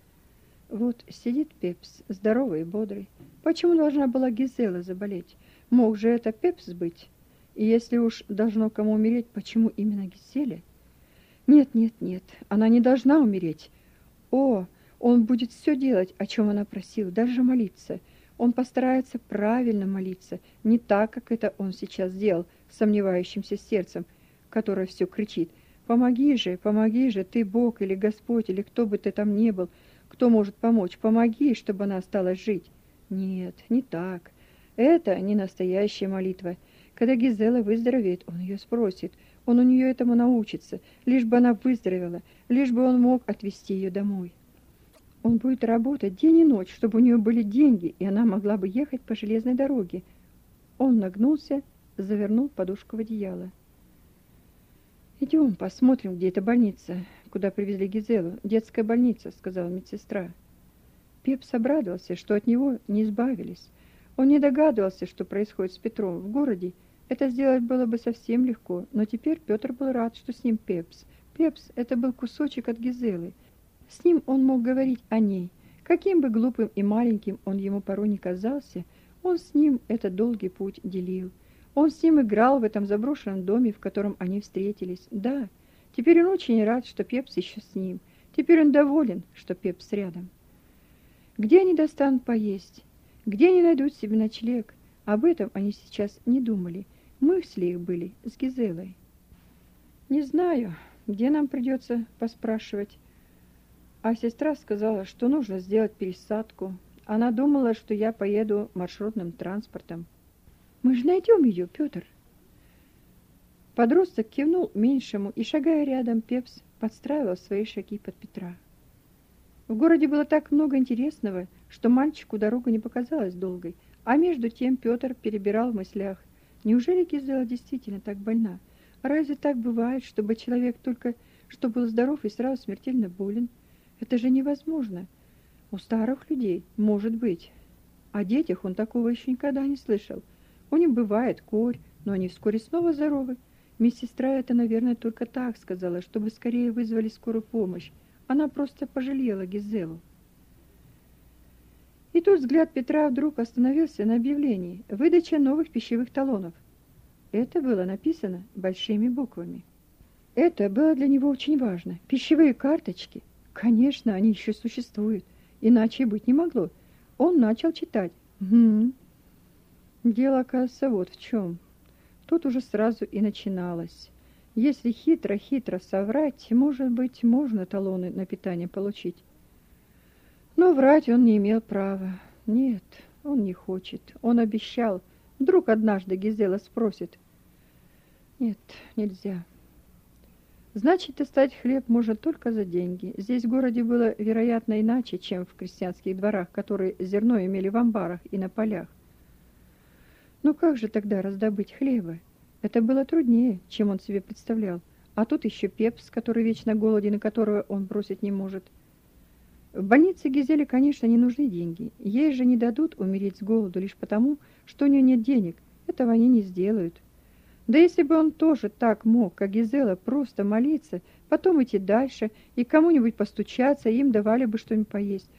Speaker 2: Вот сидит Пепс, здоровый и бодрый. Почему должна была Гизела заболеть? Мог же это Пепс быть? И если уж должно кому умереть, почему именно Гизеле? Нет, нет, нет, она не должна умереть. О, он будет все делать, о чем она просила, даже молиться. Он постарается правильно молиться, не так, как это он сейчас делал, сомневающимся сердцем, которое все кричит. «Помоги же, помоги же, ты Бог или Господь, или кто бы ты там ни был, кто может помочь, помоги, чтобы она осталась жить». Нет, не так. Это не настоящая молитва. Когда Гизела выздоровеет, он ее спросит, он у нее этому научится, лишь бы она выздоровела, лишь бы он мог отвезти ее домой. Он будет работать день и ночь, чтобы у нее были деньги, и она могла бы ехать по железной дороге. Он нагнулся, завернул подушку в одеяло. «Идем, посмотрим, где эта больница, куда привезли Гизелу. Детская больница», — сказала медсестра. Пепс обрадовался, что от него не избавились. Он не догадывался, что происходит с Петром в городе. Это сделать было бы совсем легко, но теперь Петр был рад, что с ним Пепс. Пепс — это был кусочек от Гизелы — с ним он мог говорить о ней. Каким бы глупым и маленьким он ему порой не казался, он с ним этот долгий путь делил. Он с ним играл в этом заброшенном доме, в котором они встретились. Да, теперь он очень рад, что Пепс еще с ним. Теперь он доволен, что Пепс рядом. Где они достанут поесть? Где они найдут себе ночлег? Об этом они сейчас не думали. Мысли их были с Гизелой. Не знаю, где нам придется поспрашивать. А сестра сказала, что нужно сделать пересадку. Она думала, что я поеду маршрутным транспортом. Мы же найдем ее, Петр. Подросток кивнул меньшему и, шагая рядом, Пепс подстраивал свои шаги под Петра. В городе было так много интересного, что мальчику дорога не показалась долгой, а между тем Петр перебирал в мыслях. Неужели Гизела действительно так больна? Разве так бывает, чтобы человек только что был здоров и сразу смертельно болен? Это же невозможно. У старых людей может быть. О детях он такого еще никогда не слышал. У них бывает корь, но они вскоре снова здоровы. Медсестра это, наверное, только так сказала, чтобы скорее вызвали скорую помощь. Она просто пожалела Гизелу. И тут взгляд Петра вдруг остановился на объявлении «Выдача новых пищевых талонов». Это было написано большими буквами. Это было для него очень важно. Пищевые карточки – Конечно, они еще существуют. Иначе быть не могло. Он начал читать. Угу. Дело, оказывается, вот в чем. Тут уже сразу и начиналось. Если хитро-хитро соврать, может быть, можно талоны на питание получить. Но врать он не имел права. Нет, он не хочет. Он обещал. Вдруг однажды Гизела спросит. Нет, нельзя. Значит, достать хлеб можно только за деньги. Здесь в городе было, вероятно, иначе, чем в крестьянских дворах, которые зерно имели в амбарах и на полях. Но как же тогда раздобыть хлеба? Это было труднее, чем он себе представлял. А тут еще Пепс, который вечно голоден и которого он бросить не может. В больнице Гизеле, конечно, не нужны деньги. Ей же не дадут умереть с голоду лишь потому, что у нее нет денег. Этого они не сделают. Да если бы он тоже так мог, как Гизела, просто молиться, потом идти дальше и кому-нибудь постучаться, им давали бы что-нибудь поесть.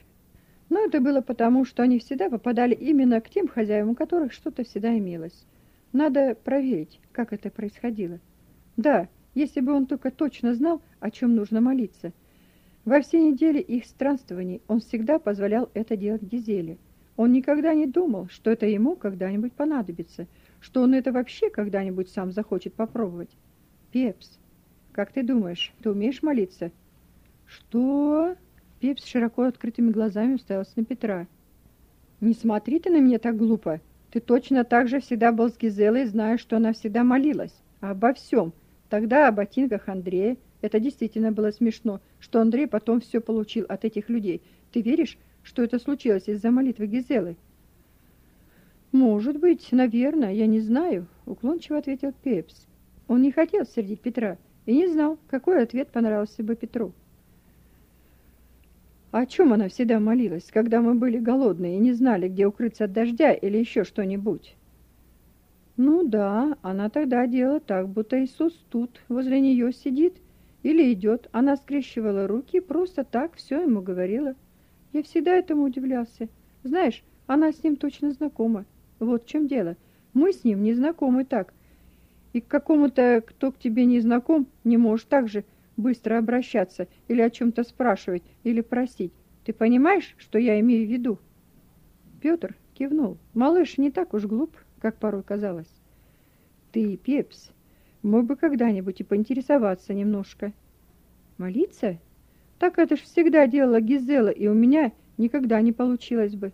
Speaker 2: Но это было потому, что они всегда попадали именно к тем хозяевам, у которых что-то всегда имелось. Надо проверить, как это происходило. Да, если бы он только точно знал, о чем нужно молиться. Во все недели их странствований он всегда позволял это делать Гизеле. Он никогда не думал, что это ему когда-нибудь понадобится – что он это вообще когда-нибудь сам захочет попробовать. Пепс, как ты думаешь, ты умеешь молиться? Что? Пепс широко открытыми глазами уставился на Петра. Не смотри ты на меня так глупо. Ты точно так же всегда был с Гизелой, зная, что она всегда молилась. Обо всем. Тогда о ботинках Андрея. Это действительно было смешно, что Андрей потом все получил от этих людей. Ты веришь, что это случилось из-за молитвы Гизелы? Может быть, наверное, я не знаю, уклончиво ответил Пепс. Он не хотел сердить Петра и не знал, какой ответ понравился бы Петру. О чем она всегда молилась, когда мы были голодные и не знали, где укрыться от дождя или еще что-нибудь? Ну да, она тогда делала так, будто Иисус тут, возле нее сидит или идет. Она скрещивала руки и просто так все ему говорила. Я всегда этому удивлялся. Знаешь, она с ним точно знакома. Вот в чем дело. Мы с ним не знакомы так. И к какому-то, кто к тебе не знаком, не можешь так же быстро обращаться или о чем-то спрашивать или просить. Ты понимаешь, что я имею в виду? Петр кивнул. Малыш не так уж глуп, как порой казалось. Ты, Пепс, мог бы когда-нибудь и поинтересоваться немножко. Молиться? Так это ж всегда делала Гизела, и у меня никогда не получилось бы.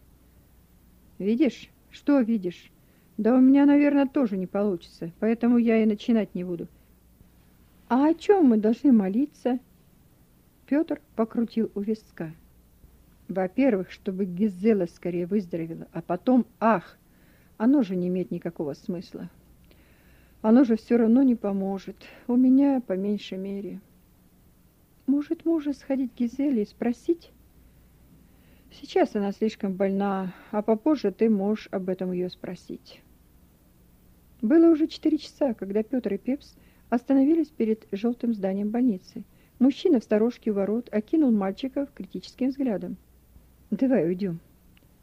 Speaker 2: Видишь? Что видишь? Да у меня, наверное, тоже не получится, поэтому я и начинать не буду. А о чем мы должны молиться? Петр покрутил у виска. Во-первых, чтобы Гизела скорее выздоровела, а потом, ах, оно же не имеет никакого смысла. Оно же все равно не поможет. У меня по меньшей мере. Может, может сходить к Гизеле и спросить? Сейчас она слишком больна, а попозже ты можешь об этом ее спросить. Было уже четыре часа, когда Петр и Пепс остановились перед желтым зданием больницы. Мужчина в сторожке у ворот окинул мальчиков критическим взглядом. «Давай уйдем».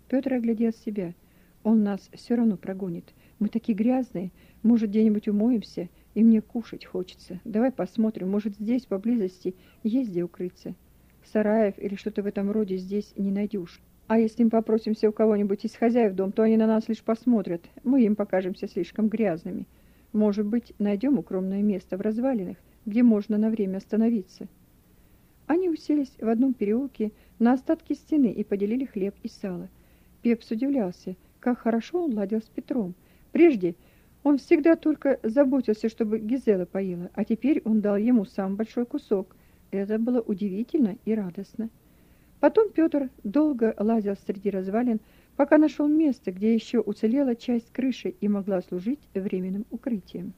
Speaker 2: Петр оглядел себя. Он нас все равно прогонит. Мы такие грязные. Может, где-нибудь умоемся, и мне кушать хочется. Давай посмотрим, может, здесь поблизости есть где укрыться. Сараев или что-то в этом роде здесь не найдешь. А если мы попросимся у кого-нибудь из хозяев дом, то они на нас лишь посмотрят. Мы им покажемся слишком грязными. Может быть, найдем укромное место в развалинах, где можно на время остановиться. Они уселись в одном переулке на остатки стены и поделили хлеб и сало. Пепс удивлялся, как хорошо он ладил с Петром. Прежде он всегда только заботился, чтобы Гизела поела, а теперь он дал ему сам большой кусок. Это было удивительно и радостно. Потом Петр долго лазил среди развалин, пока нашел место, где еще уцелела часть крыши и могла служить временным укрытием.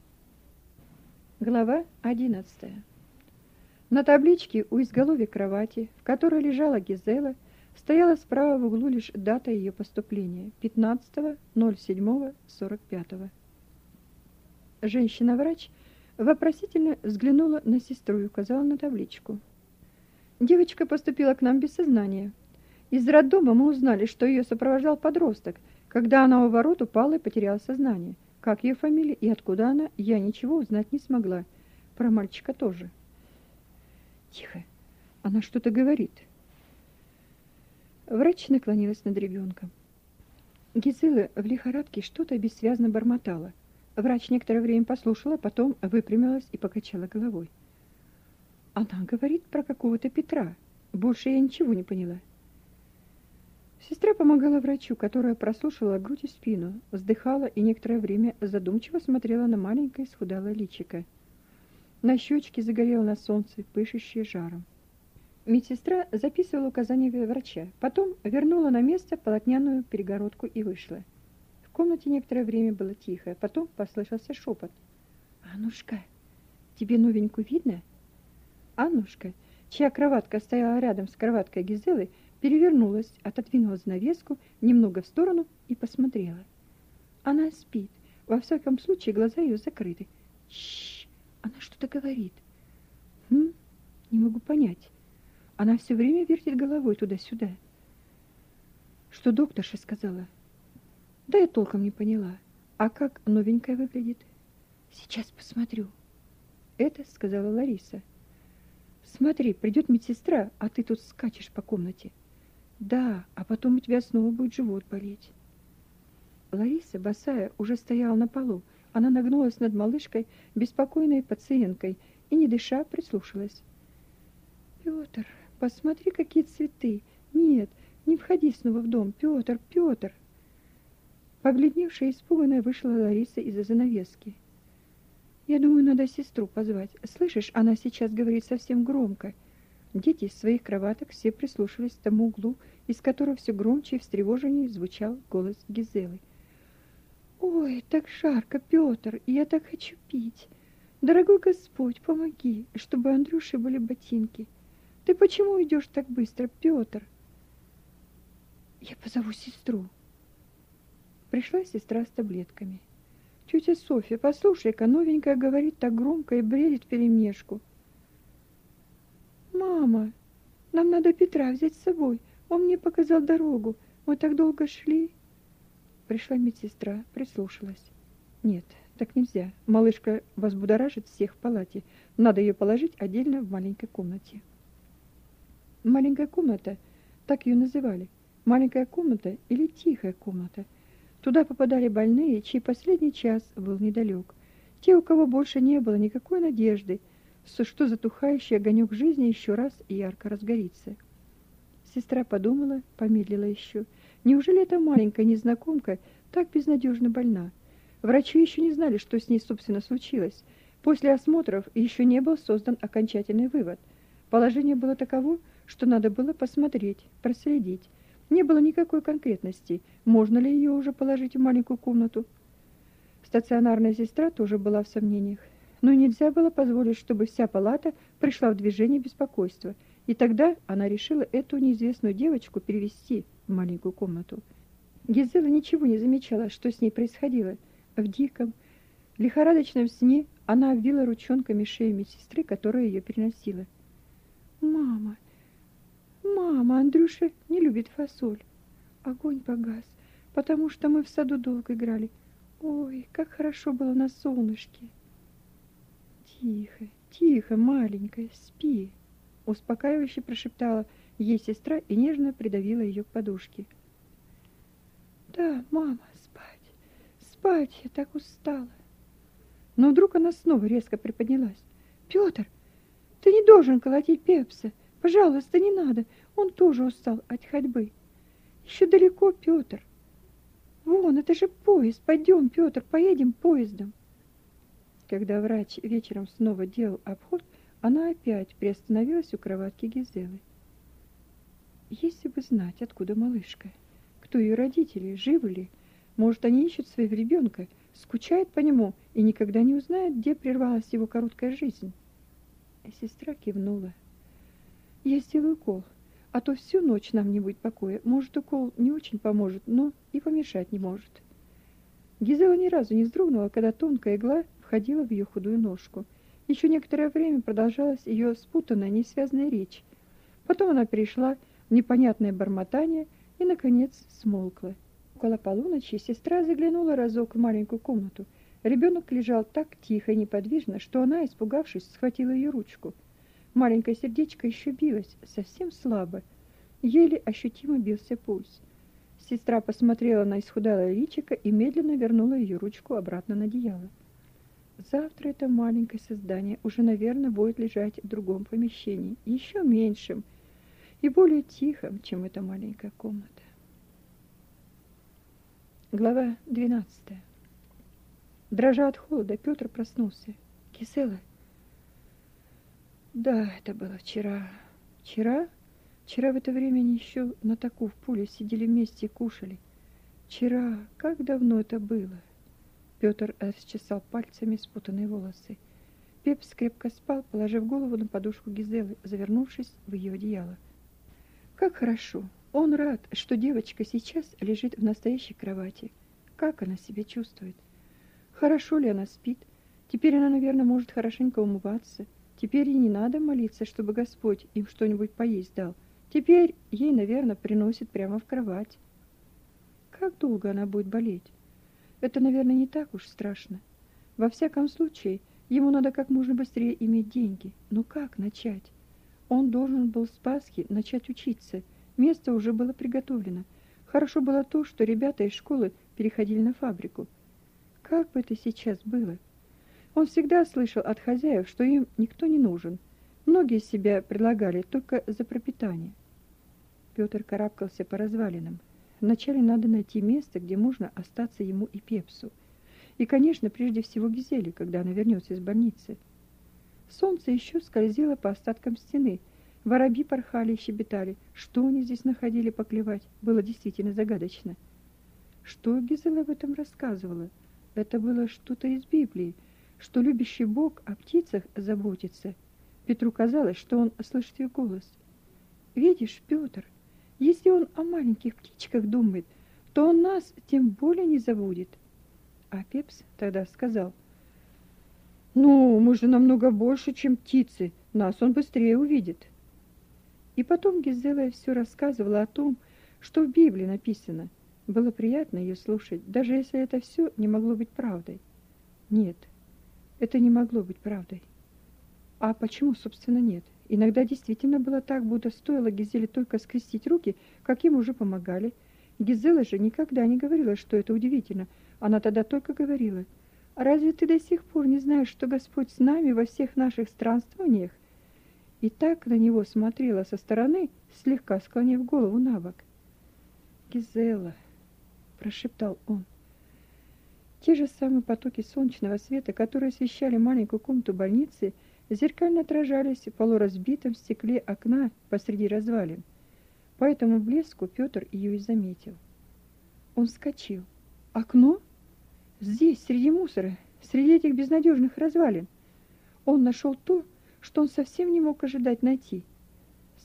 Speaker 2: Глава 11. На табличке у изголовья кровати, в которой лежала Гизела, стояла справа в углу лишь дата ее поступления 15.07.45. Женщина-врач вопросительно взглянула на сестру и указала на табличку. Девочка поступила к нам без сознания. Из роддома мы узнали, что ее сопровождал подросток, когда она у ворот упала и потеряла сознание. Как ее фамилия и откуда она, я ничего узнать не смогла. Про мальчика тоже. Тихо. Она что-то говорит. Врач наклонилась над ребенком. Гизела в лихорадке что-то бессвязно бормотала. Врач некоторое время послушала, потом выпрямилась и покачала головой. Она говорит про какого-то Петра. Больше я ничего не поняла. Сестра помогала врачу, которая прослушала грудь и спину, вздыхала и некоторое время задумчиво смотрела на маленькое исхудалое личико. На щечке загорело на солнце, пышущее жаром. Медсестра записывала указания врача, потом вернула на место полотняную перегородку и вышла. В комнате некоторое время было тихо, потом послышался шепот. «Аннушка, тебе новенькую видно?» Аннушка, чья кроватка стояла рядом с кроваткой Гизелы, перевернулась, отодвинула занавеску немного в сторону и посмотрела. Она спит. Во всяком случае, глаза ее закрыты. Шш, она что-то говорит. Хм, не могу понять. Она все время вертит головой туда-сюда. Что докторша сказала? Да я толком не поняла. А как новенькая выглядит? Сейчас посмотрю. Это сказала Лариса. Смотри, придет медсестра, а ты тут скачешь по комнате. Да, а потом у тебя снова будет живот болеть. Лариса, босая, уже стояла на полу. Она нагнулась над малышкой, беспокойной пациенткой, и, не дыша, прислушалась. Петр, Посмотри, какие цветы. Нет, не входи снова в дом. Петр, Петр. Побледневшая и испуганная вышла Лариса из-за занавески. Я думаю, надо сестру позвать. Слышишь, она сейчас говорит совсем громко. Дети из своих кроваток все прислушивались к тому углу, из которого все громче и встревоженнее звучал голос Гизелы.
Speaker 1: Ой, так жарко, Петр, я так хочу пить. Дорогой Господь, помоги, чтобы Андрюше были ботинки. Ты почему идешь так быстро, Петр? Я позову сестру. Пришла сестра с таблетками. Тетя Софья, послушай-ка, новенькая говорит так громко и бредит перемешку. Мама, нам надо Петра взять с собой. Он мне показал дорогу. Мы так долго шли. Пришла медсестра, прислушалась. Нет, так нельзя. Малышка возбудоражит всех в палате. Надо ее положить отдельно в маленькой комнате. Маленькая комната, так ее называли. Маленькая комната или тихая комната. Туда попадали больные, чей последний час был недалек. Те, у кого больше не было никакой надежды, что затухающий огонек жизни еще раз ярко разгорится. Сестра подумала, помедлила еще. Неужели эта маленькая незнакомка так безнадежно больна? Врачи еще не знали, что с ней, собственно, случилось. После осмотров еще не был создан окончательный вывод. Положение было таково, что надо было посмотреть, проследить. Не было никакой конкретности, можно ли ее уже положить в маленькую комнату. Стационарная сестра тоже была в сомнениях. Но нельзя было позволить, чтобы вся палата пришла в движение беспокойства. И тогда она решила эту неизвестную девочку перевести в маленькую комнату. Гизела ничего не замечала, что с ней происходило – в диком, лихорадочном сне она обвила ручонками шею медсестры, которая ее переносила. «Мама! Мама! Андрюша не любит фасоль. Огонь погас, потому что мы в саду долго играли. Ой, как хорошо было на солнышке!» «Тихо, тихо, маленькая, спи!» Успокаивающе прошептала ей сестра и нежно придавила ее к подушке. «Да, мама, спать, я так устала. Но вдруг она снова резко приподнялась. Петр, ты не должен колотить Пепса. Пожалуйста, не надо. Он тоже устал от ходьбы. Еще далеко, Петр. Вон, это же поезд. Пойдем, Петр, поедем поездом. Когда врач вечером снова делал обход, она опять приостановилась у кроватки Гизелы. Если бы знать, откуда малышка, кто ее родители, живы ли, может, они ищут своего ребенка, скучают по нему и никогда не узнают, где прервалась его короткая жизнь. Сестра кивнула. Я сделаю укол, а то всю ночь нам не будет покоя. Может, укол не очень поможет, но и помешать не может. Гизела ни разу не вздрогнула, когда тонкая игла входила в ее худую ножку. Еще некоторое время продолжалась ее спутанная, несвязная речь. Потом она перешла в непонятное бормотание и, наконец, смолкла. Около полуночи сестра заглянула разок в маленькую комнату. Ребенок лежал так тихо и неподвижно, что она, испугавшись, схватила ее ручку. Маленькое сердечко еще билось, совсем слабо. Еле ощутимо бился пульс. Сестра посмотрела на исхудалое личико и медленно вернула ее ручку обратно на одеяло. Завтра это маленькое создание уже, наверное, будет лежать в другом помещении, еще меньшем и более тихом, чем эта маленькая комната. Глава 12. Дрожа от холода, Петр проснулся. Кисела? Да, это было вчера. Вчера? Вчера в это время они еще на таку в поле сидели вместе и кушали. Вчера? Как давно это было? Петр расчесал пальцами спутанные волосы. Пепс крепко спал, положив голову на подушку Гизелы, завернувшись в ее одеяло. Как хорошо! Он рад, что девочка сейчас лежит в настоящей кровати. Как она себя чувствует? Хорошо ли она спит? Теперь она, наверное, может хорошенько умываться. Теперь ей не надо молиться, чтобы Господь им что-нибудь поесть дал. Теперь ей, наверное, приносит прямо в кровать. Как долго она будет болеть? Это, наверное, не так уж страшно. Во всяком случае, ему надо как можно быстрее иметь деньги. Но как начать? Он должен был с Пасхи начать учиться – Место уже было приготовлено. Хорошо было то, что ребята из школы переходили на фабрику. Как бы это сейчас было? Он всегда слышал от хозяев, что им никто не нужен. Многие себя предлагали только за пропитание. Петр карабкался по развалинам. Вначале надо найти место, где можно остаться ему и Пепсу. И, конечно, прежде всего Гизели, когда она вернется из больницы. Солнце еще скользило по остаткам стены – Воробьи порхали и щебетали. Что они здесь находили поклевать, было действительно загадочно.
Speaker 2: Что Гизела об этом рассказывала? Это было что-то из Библии, что любящий Бог о птицах заботится. Петру казалось, что он слышит ее голос. «Видишь, Петр, если он о маленьких птичках думает, то он нас тем более не забудет». А Пепс тогда сказал, «Ну, мы же намного больше, чем птицы, нас он быстрее увидит». И потом Гизела все рассказывала о том, что в Библии написано. Было приятно ее слушать, даже если это все не могло быть правдой. Нет, это не могло быть правдой. А почему, собственно, нет? Иногда действительно было так, будто стоило Гизеле только скрестить руки, как им уже помогали. Гизела же никогда не говорила, что это удивительно. Она тогда только говорила, «Разве ты до сих пор не знаешь, что Господь с нами во всех наших странствованиях?» И так на него смотрела со стороны, слегка склонив голову на бок. «Гизела!» – прошептал он. Те же самые потоки солнечного света, которые освещали маленькую комнату больницы, зеркально отражались в полуразбитом стекле окна посреди развалин. По этому блеску Петр ее и заметил. Он вскочил. «Окно? Здесь, среди мусора, среди этих безнадежных развалин!» Он нашел то, что он совсем не мог ожидать найти.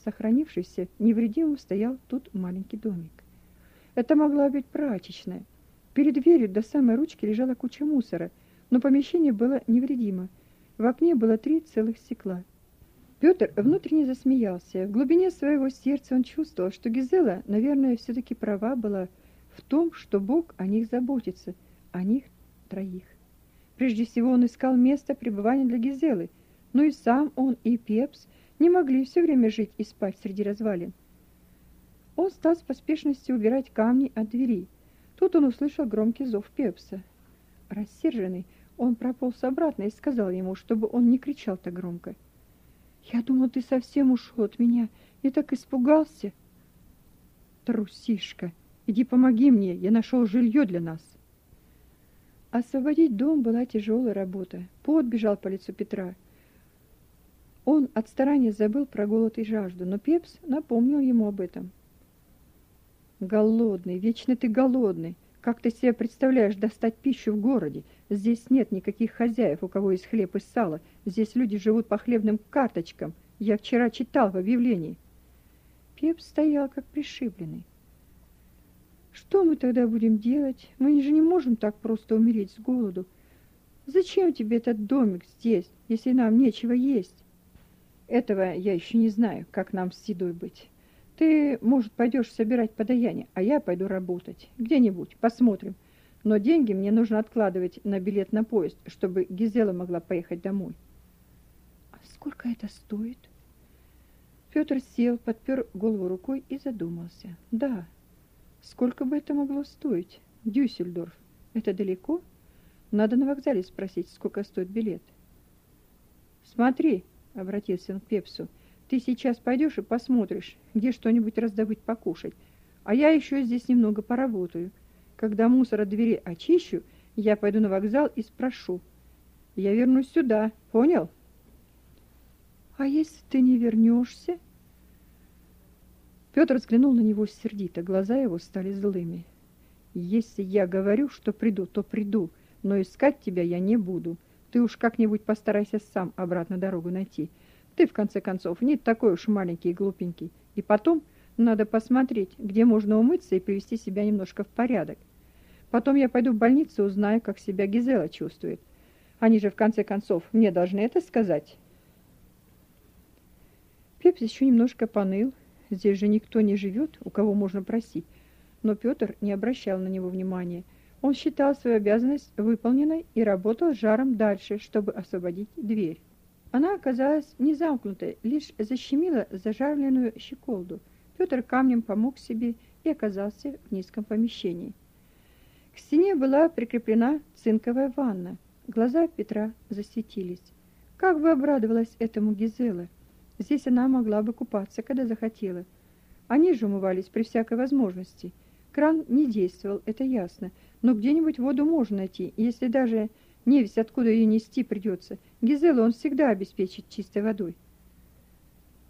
Speaker 2: Сохранившийся невредимым стоял тут маленький домик. Это могла быть прачечная, Перед дверью до самой ручки лежала куча мусора, но помещение было невредимо. В окне было три целых стекла. Петр внутренне засмеялся. В глубине своего сердца он чувствовал, что Гизела, наверное, все-таки права была в том, что Бог о них заботится, о них троих. Прежде всего он искал место пребывания для Гизелы, но и сам он, и Пепс не могли все время жить и спать среди развалин. Он стал с поспешностью убирать камни от двери – Тут он услышал громкий зов Пепса. Рассерженный, он прополз обратно и сказал ему, чтобы он не кричал так громко. «Я думал, ты совсем ушел от меня. Я так испугался». «Трусишка, иди помоги мне, я нашел жилье для нас». Освободить дом была тяжелая работа. Пот бежал по лицу Петра. Он от старания забыл про голод и жажду, но Пепс напомнил ему об этом. Голодный, вечно ты голодный. Как ты себе представляешь достать пищу в городе? Здесь нет никаких хозяев, у кого есть хлеб и сало. Здесь люди живут по хлебным карточкам. Я вчера читал в объявлении. Пеп стоял как пришибленный. Что мы тогда будем делать? Мы же не можем так просто умереть с голоду. Зачем тебе этот домик здесь, если нам нечего есть? Этого я еще не знаю, как нам с едой быть. Ты, может, пойдешь собирать подаяние, а я пойду работать. Где-нибудь, посмотрим. Но деньги мне нужно откладывать на билет на поезд, чтобы Гизела могла поехать домой. А сколько это стоит? Петр сел, подпер голову рукой и задумался. Да, сколько бы это могло стоить? Дюссельдорф. Это далеко? Надо на вокзале спросить, сколько стоит билет. Смотри, обратился он к Пепсу, — ты сейчас пойдешь и посмотришь, где что-нибудь раздобыть покушать. А я еще здесь немного поработаю. Когда мусор от двери очищу, я пойду на вокзал и спрошу. Я вернусь сюда, понял? А если ты не вернешься? Петр взглянул на него сердито, глаза его стали злыми. Если я говорю, что приду, то приду, но искать тебя я не буду. Ты уж как-нибудь постарайся сам обратно дорогу найти. Ты, в конце концов, не такой уж маленький и глупенький. И потом надо посмотреть, где можно умыться и привести себя немножко в порядок. Потом я пойду в больницу узнаю, как себя Гизела чувствует. Они же, в конце концов, мне должны это сказать. Пепс еще немножко поныл. Здесь же никто не живет, у кого можно просить. Но Петр не обращал на него внимания. Он считал свою обязанность выполненной и работал жаром дальше, чтобы освободить дверь. Она оказалась не замкнутой, лишь защемила зажарленную щеколду. Петр камнем помог себе и оказался в низком помещении. К стене была прикреплена цинковая ванна. Глаза Петра засветились. Как бы обрадовалась этому Гизела. Здесь она могла бы купаться, когда захотела. Они же умывались при всякой возможности. Кран не действовал, это ясно, но где-нибудь воду можно найти, если даже не весь откуда ее нести придется. Гизелу он всегда обеспечит чистой водой.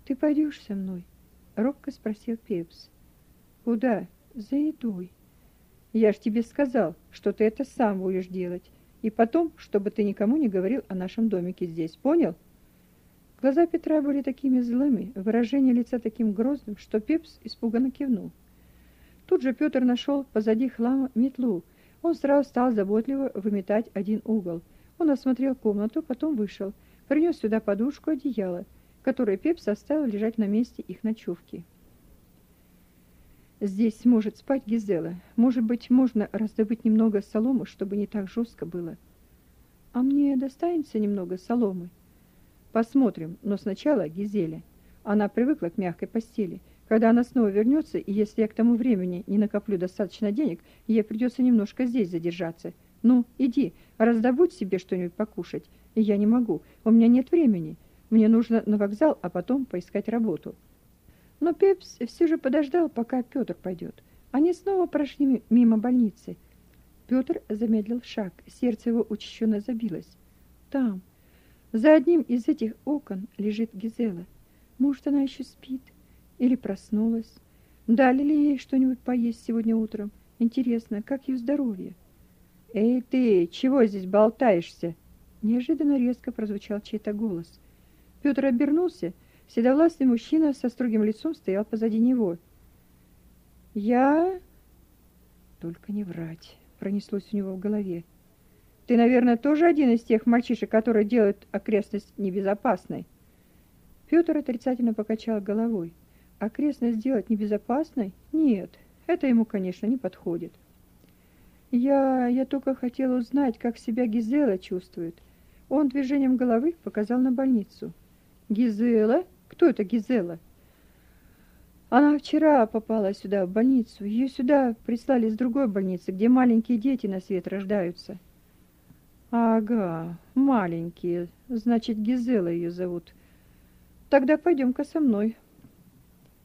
Speaker 2: «Ты пойдешь со мной?» — робко спросил Пепс. «Куда?» «За едой». Я ж тебе сказал, что ты это сам будешь делать. И потом, чтобы ты никому не говорил о нашем домике здесь, понял? Глаза Петра были такими злыми, выражение лица таким грозным, что Пепс испуганно кивнул. Тут же Петр нашел позади хлама метлу. Он сразу стал заботливо выметать один угол. Он осмотрел комнату, потом вышел, принес сюда подушку, одеяло, которое Пепс оставил лежать на месте их ночевки. Здесь может спать Гизела. Может быть, можно раздобыть немного соломы, чтобы не так жестко было. А мне достанется немного соломы. Посмотрим, но сначала Гизеле. Она привыкла к мягкой постели. Когда она снова вернется, и если я к тому времени не накоплю достаточно денег, ей придется немножко здесь задержаться. Ну, иди, раздобудь себе что-нибудь покушать. Я не могу, у меня нет времени. Мне нужно на вокзал, а потом поискать работу. Но Пепс все же подождал, пока Петр пойдет. Они снова прошли мимо больницы. Петр замедлил шаг, сердце его учащенно забилось. Там, за одним из этих окон, лежит Гизела. Может, она еще спит или проснулась? Дали ли ей что-нибудь поесть сегодня утром? Интересно, как ее здоровье? Эй ты, чего здесь болтаешься? Неожиданно резко прозвучал чей-то голос. Петр обернулся Седовласый мужчина со строгим лицом стоял позади него. «Я...» «Только не врать», — пронеслось у него в голове. «Ты, наверное, тоже один из тех мальчишек, которые делают окрестность небезопасной?» Петр отрицательно покачал головой. «Окрестность сделать небезопасной? Нет, это ему, конечно, не подходит». «Я... я только хотел узнать, как себя Гизела чувствует». Он движением головы показал на больницу. «Гизела?» Кто это Гизела? Она вчера попала сюда, в больницу. Ее сюда прислали из другой больницы, где маленькие дети на свет рождаются. Ага, маленькие. Значит, Гизела ее зовут. Тогда пойдем-ка со мной.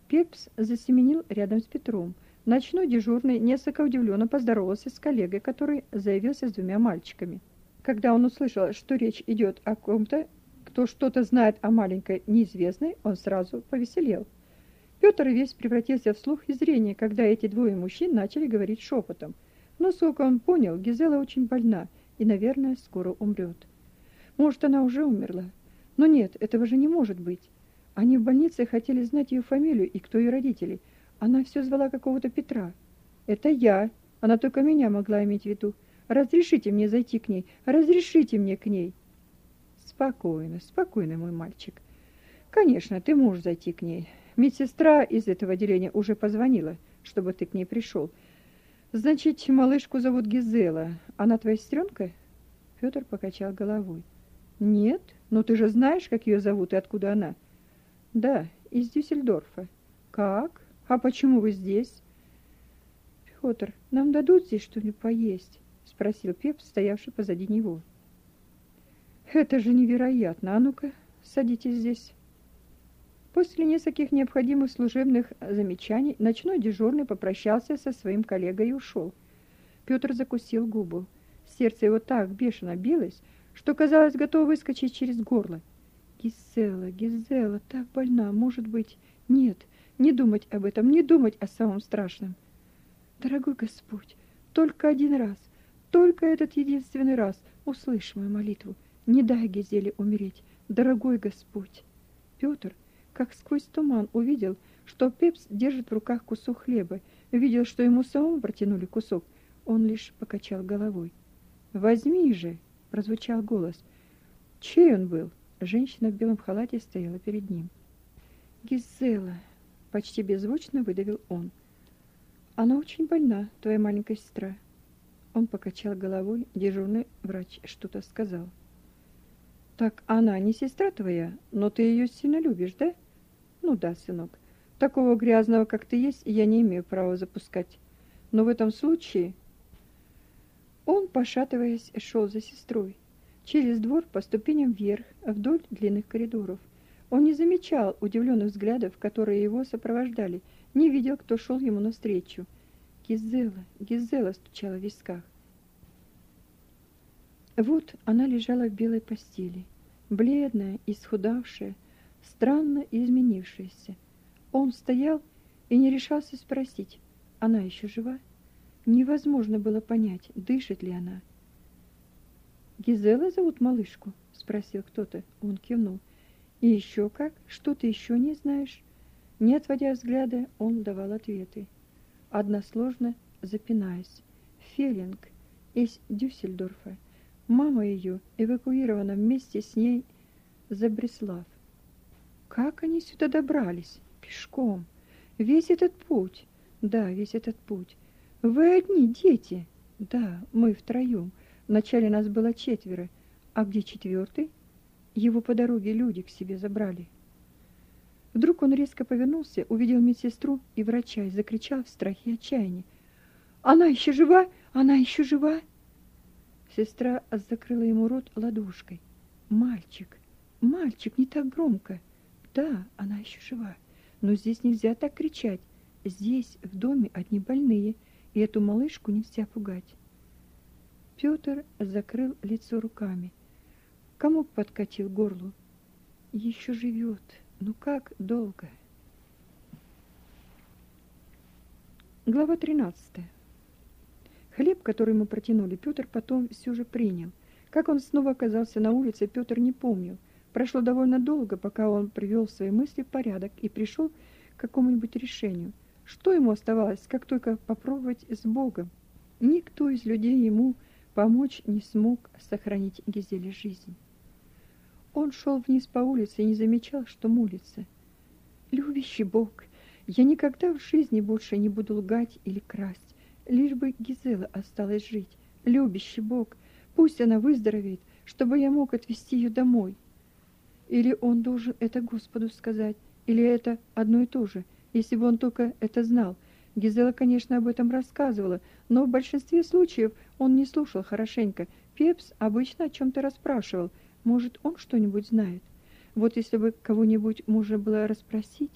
Speaker 2: Пепс засеменил рядом с Петром. Ночной дежурный несколько удивленно поздоровался с коллегой, который заявился с двумя мальчиками. Когда он услышал, что речь идет о ком-то кто что-то знает о маленькой неизвестной, он сразу повеселел. Петр весь превратился в слух и зрение, когда эти двое мужчин начали говорить шепотом. Но, сколько он понял, Гизела очень больна и, наверное, скоро умрет. Может, она уже умерла? Но нет, этого же не может быть. Они в больнице хотели знать ее фамилию и кто ее родители. Она все звала какого-то Петра. Это я. Она только меня могла иметь в виду. Разрешите мне зайти к ней. Разрешите мне к ней. Спокойно, спокойно, мой мальчик. Конечно, ты можешь зайти к ней. Медсестра из этого отделения уже позвонила, чтобы ты к ней пришел. Значит, малышку зовут Гизела. Она твоя сестренка? Петр покачал головой. Нет, но ты же знаешь, как ее зовут и откуда она. Да, из Дюссельдорфа. Как? А почему вы здесь? Петр, нам дадут здесь что-нибудь поесть? спросил Пеп, стоявший позади него. Это же невероятно. А ну-ка, садитесь здесь. После нескольких необходимых служебных замечаний ночной дежурный попрощался со своим коллегой и ушел. Петр закусил губу. Сердце его так бешено билось, что казалось готово выскочить через горло. Гизела, Гизела, так больна, может быть. Нет, не думать об этом, не думать о самом страшном. Дорогой Господь, только один раз, только этот единственный раз услышь мою молитву. Не дай Гизеле умереть, дорогой Господь. Петр, как сквозь туман, увидел, что Пепс держит в руках кусок хлеба, видел, что ему самому протянули кусок. Он лишь покачал головой. "Возьми же", прозвучал голос. Чей он был? Женщина в белом халате стояла перед ним. "Гизела", почти беззвучно выдавил он. "Она очень больна, твоя маленькая сестра". Он покачал головой, дежурный врач что-то сказал. Так она не сестра твоя, но ты ее сильно любишь, да? Ну да, сынок. Такого грязного, как ты есть, я не имею права запускать. Но в этом случае он, пошатываясь, шел за сестрой через двор по ступеням вверх, вдоль длинных коридоров. Он не замечал удивленных взглядов, которые его сопровождали, не видел, кто шел ему навстречу. Гизела, Гизела стучала в висках. Вот она лежала в белой постели, бледная, исхудавшая, странно изменившаяся. Он стоял и не решался спросить: "Она еще жива?"
Speaker 1: Невозможно было понять, дышит ли она. «Гизела зовут малышку?» — спросил кто-то. Он кивнул. «И еще как? Что ты еще не знаешь?» Не отводя взгляда, он давал ответы. Односложно, запинаясь. Фелинг из Дюссельдорфа. Мама ее эвакуирована вместе с ней за Бреслав. Как они сюда добрались? Пешком. Весь этот путь. Да, весь этот путь. Вы одни, дети. Да, мы втроем. Вначале нас было четверо. А где четвертый? Его по дороге люди к себе забрали. Вдруг он резко повернулся, увидел медсестру и врача и закричал в страхе и отчаянии. «Она еще жива? Она еще жива?» Сестра закрыла ему рот ладошкой. «Мальчик, мальчик, не так громко!» «Да, она еще жива, но здесь нельзя так кричать. Здесь, в доме, одни больные, и эту малышку нельзя пугать». Петр закрыл лицо руками. Комок подкатил горлу. «Еще живет!» Ну как долго? Глава 13. Хлеб, который ему протянули, Петр потом все же принял. Как он снова оказался на улице, Петр не помнил. Прошло довольно долго, пока он привел свои мысли в порядок и пришел к какому-нибудь решению. Что ему оставалось, как только попробовать с Богом? Никто из людей ему помочь не смог сохранить Гизеле жизнь. Он шел вниз по улице и не замечал, что молится. Любящий Бог, я никогда в жизни больше не буду лгать или красть, лишь бы Гизела осталась жить. Любящий Бог, пусть она выздоровеет, чтобы я мог отвезти ее домой. Или он должен это Господу сказать, или это одно и то же, если бы он только это знал. Гизела, конечно, об этом рассказывала, но в большинстве случаев он не слушал хорошенько. Пепс обычно о чем-то расспрашивал – может, он что-нибудь знает? Вот если бы кого-нибудь можно было расспросить.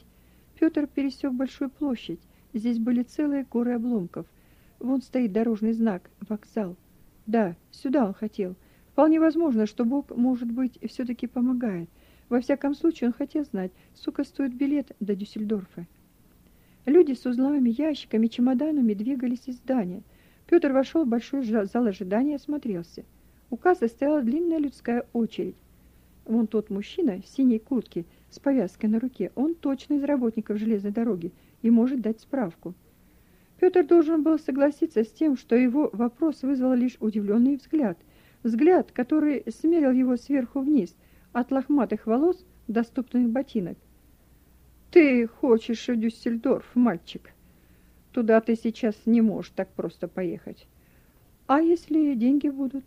Speaker 1: Петр пересек большую площадь. Здесь были целые горы обломков. Вон стоит дорожный знак вокзал. Да, сюда он хотел. Вполне возможно, что Бог, может быть, все таки помогает. Во всяком случае, он хотел знать, сколько стоит билет до Дюссельдорфа. Люди с узлами, ящиками, чемоданами двигались из здания. Петр вошел в большой зал ожидания и осмотрелся. У кассы стояла длинная людская очередь. Вон тот мужчина в синей куртке с повязкой на руке, он точно из работников железной дороги и может дать справку. Петр должен был согласиться с тем, что его вопрос вызвал лишь удивленный взгляд. Взгляд, который смерил его сверху вниз, от лохматых волос до ступных ботинок. «Ты хочешь в Дюссельдорф, мальчик. Туда ты сейчас не можешь так просто поехать. А если деньги будут?»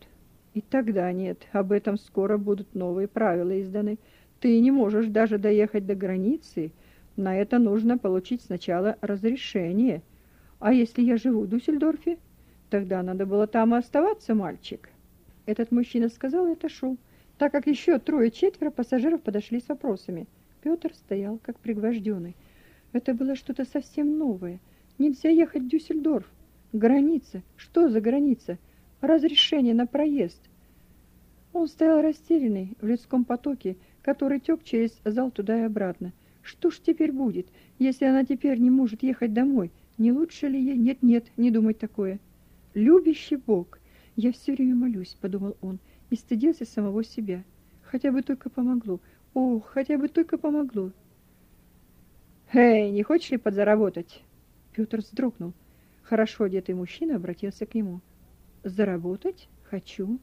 Speaker 1: И тогда нет, об этом скоро будут новые правила изданы. Ты не можешь даже доехать до границы. На это нужно получить сначала разрешение. А если я живу в Дюссельдорфе? Тогда надо было там и оставаться, мальчик. Этот мужчина сказал и отошел, так как еще трое-четверо пассажиров подошли с вопросами. Петр стоял как пригвожденный. Это было что-то совсем новое. Нельзя ехать в Дюссельдорф. Граница. Что за граница? разрешение на проезд. Он стоял растерянный в людском потоке, который тек через зал туда и обратно. Что ж теперь будет, если она теперь не может ехать домой? Не лучше ли ей? Нет, нет, не думать такое. Любящий Бог, я все время молюсь, подумал он, и стыдился самого себя. Хотя бы только помогло. Ох, хотя бы только помогло. Эй, не хочешь ли подзаработать? Петр вздрогнул. Хорошо одетый мужчина обратился к нему. Заработать? Хочу.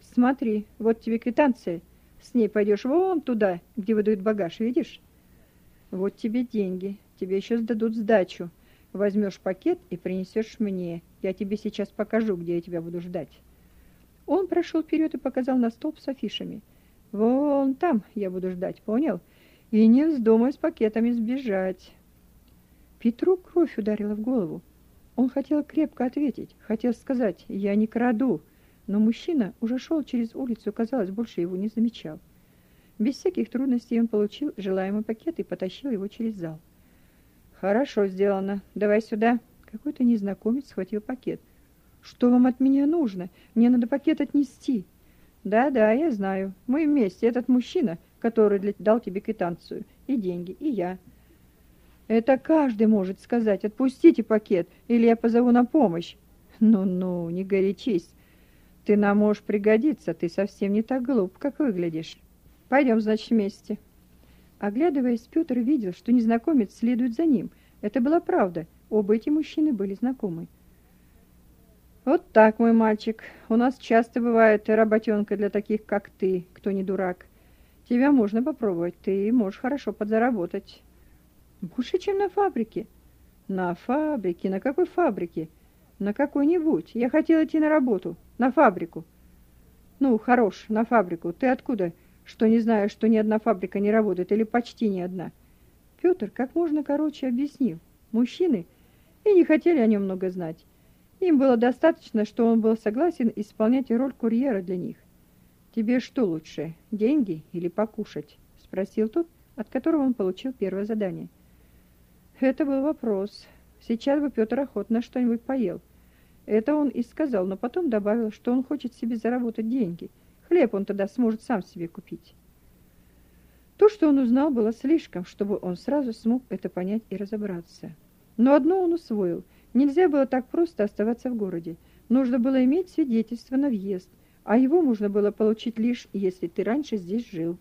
Speaker 1: Смотри, вот тебе квитанция. С ней пойдешь вон туда, где выдают багаж, видишь? Вот тебе деньги. Тебе еще сдадут сдачу. Возьмешь пакет и принесешь мне. Я тебе сейчас покажу, где я тебя буду ждать. Он прошел вперед и показал на столб с афишами. Вон там я буду ждать, понял? И не вздумай с пакетами сбежать. Петру кровь ударила в голову. Он хотел крепко ответить, хотел сказать «я не краду», но мужчина уже шел через улицу, казалось, больше его не замечал. Без всяких трудностей он получил желаемый пакет и потащил его через зал. «Хорошо сделано. Давай сюда». Какой-то незнакомец схватил пакет. «Что вам от меня нужно? Мне надо пакет отнести». «Да-да, я знаю. Мы вместе. Этот мужчина, который дал тебе квитанцию, и деньги, и я». Это каждый может сказать: "Отпустите пакет, или я позову на помощь".
Speaker 2: Ну-ну, не горячись. Ты нам можешь пригодиться, ты совсем не так глуп, как выглядишь. Пойдем, значит, вместе. Оглядываясь, Петр видел, что незнакомец следует за ним. Это была правда. Оба эти мужчины были знакомы. Вот так, мой мальчик. У нас часто бывает работенка для таких, как ты, кто не дурак. Тебя можно попробовать, ты можешь хорошо подзаработать. Больше, чем на фабрике. На фабрике? На какой фабрике? На какой-нибудь. Я хотел идти на работу. На фабрику. Ну, хорош, на фабрику. Ты откуда? Что не знаешь, что ни одна фабрика не работает или почти ни одна? Петр как можно короче объяснил. Мужчины и не хотели о нем много знать. Им было достаточно, что он был согласен исполнять роль курьера для них. «Тебе что лучше, деньги или покушать?» — спросил тот, от которого он получил первое задание. Это был вопрос. Сейчас бы Петр охотно что-нибудь поел. Это он и сказал, но потом добавил, что он хочет себе заработать деньги. Хлеб он тогда сможет сам себе купить. То, что он узнал, было слишком, чтобы он сразу смог это понять и разобраться. Но одно он усвоил. Нельзя было так просто оставаться в городе. Нужно было иметь свидетельство на въезд, а его можно было получить лишь, если ты раньше здесь жил.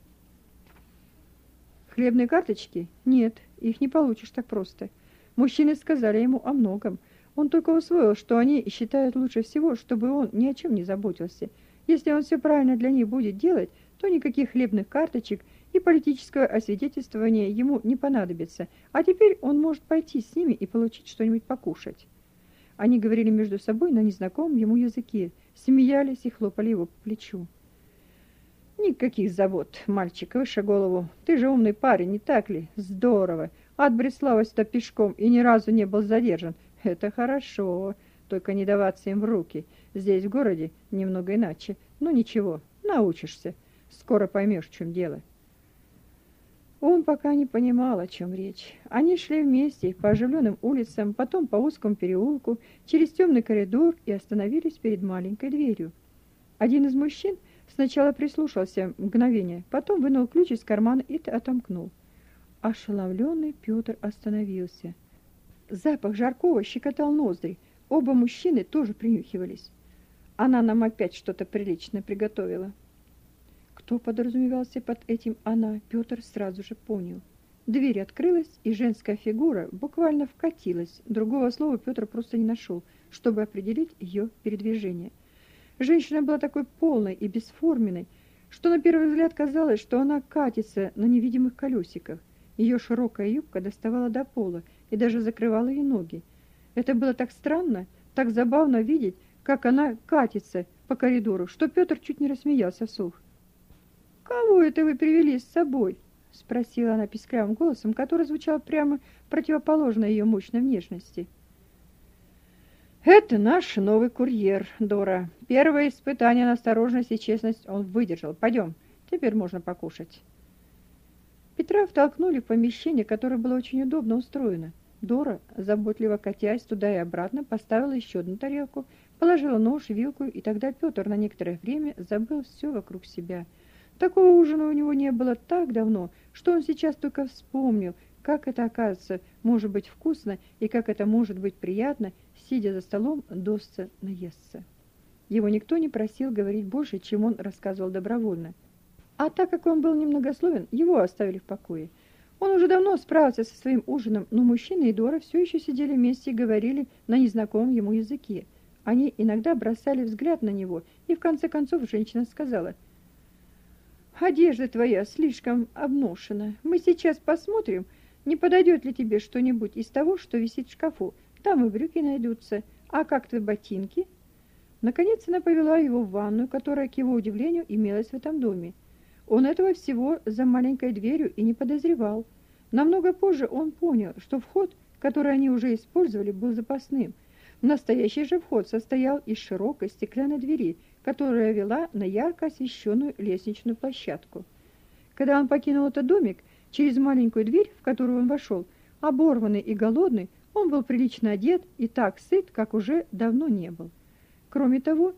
Speaker 2: Хлебные карточки? Нет, их не получишь так просто. Мужчины сказали ему о многом. Он только усвоил, что они считают лучше всего, чтобы он ни о чем не заботился. Если он все правильно для них будет делать, то никаких хлебных карточек и политического освидетельствования ему не понадобится. А теперь он может пойти с ними и получить что-нибудь покушать. Они говорили между собой на незнакомом ему языке, смеялись и хлопали его по плечу. Никаких забот, мальчик, выше голову. Ты же умный парень, не так ли? Здорово. От Бреслава-то пешком и ни разу не был задержан. Это хорошо, только не даваться им в руки. Здесь, в городе, немного иначе. Ну ничего, научишься. Скоро поймешь, в чем дело. Он пока не понимал, о чем речь. Они шли вместе по оживленным улицам, потом по узкому переулку, через темный коридор и остановились перед маленькой дверью. Один из мужчин сначала прислушался мгновение, потом вынул ключ из кармана и отомкнул. Ошеломленный Петр остановился. Запах жаркого щекотал ноздри. Оба мужчины тоже принюхивались. Она нам опять что-то приличное приготовила. Кто подразумевался под этим «она», Петр сразу же понял. Дверь открылась, и женская фигура буквально вкатилась. Другого слова Петр просто не нашел, чтобы определить ее передвижение. Женщина была такой полной и бесформенной, что на первый взгляд казалось, что она катится на невидимых колесиках. Ее широкая юбка доставала до пола и даже закрывала ей ноги. Это было так странно, так забавно видеть, как она катится по коридору, что Петр чуть не рассмеялся вслух. «Кого это вы привели с собой?» — спросила она писклявым голосом, который звучал прямо противоположно ее мощной внешности. «Это наш новый курьер, Дора. Первое испытание на осторожность и честность он выдержал. Пойдем, теперь можно покушать». Петра втолкнули в помещение, которое было очень удобно устроено. Дора, заботливо катясь туда и обратно, поставила еще одну тарелку, положила нож, вилку, и тогда Петр на некоторое время забыл все вокруг себя. Такого ужина у него не было так давно, что он сейчас только вспомнил, как это, оказывается, может быть вкусно и как это может быть приятно, сидя за столом, досца наесться. Его никто не просил говорить больше, чем он рассказывал добровольно. А так как он был немногословен, его оставили в покое. Он уже давно справился со своим ужином, но мужчина и Дора все еще сидели вместе и говорили на незнакомом ему языке. Они иногда бросали взгляд на него, и в конце концов женщина сказала, «Одежда твоя слишком обношена. Мы сейчас посмотрим, не подойдет ли тебе что-нибудь из того, что висит в шкафу. Там и брюки найдутся. А как твои ботинки?» Наконец она повела его в ванную, которая, к его удивлению, имелась в этом доме. Он этого всего за маленькой дверью и не подозревал. Намного позже он понял, что вход, который они уже использовали, был запасным. Настоящий же вход состоял из широкой стеклянной двери, которая вела на ярко освещенную лестничную площадку. Когда он покинул этот домик, через маленькую дверь, в которую он вошел, оборванный и голодный, он был прилично одет и так сыт, как уже давно не был. Кроме того,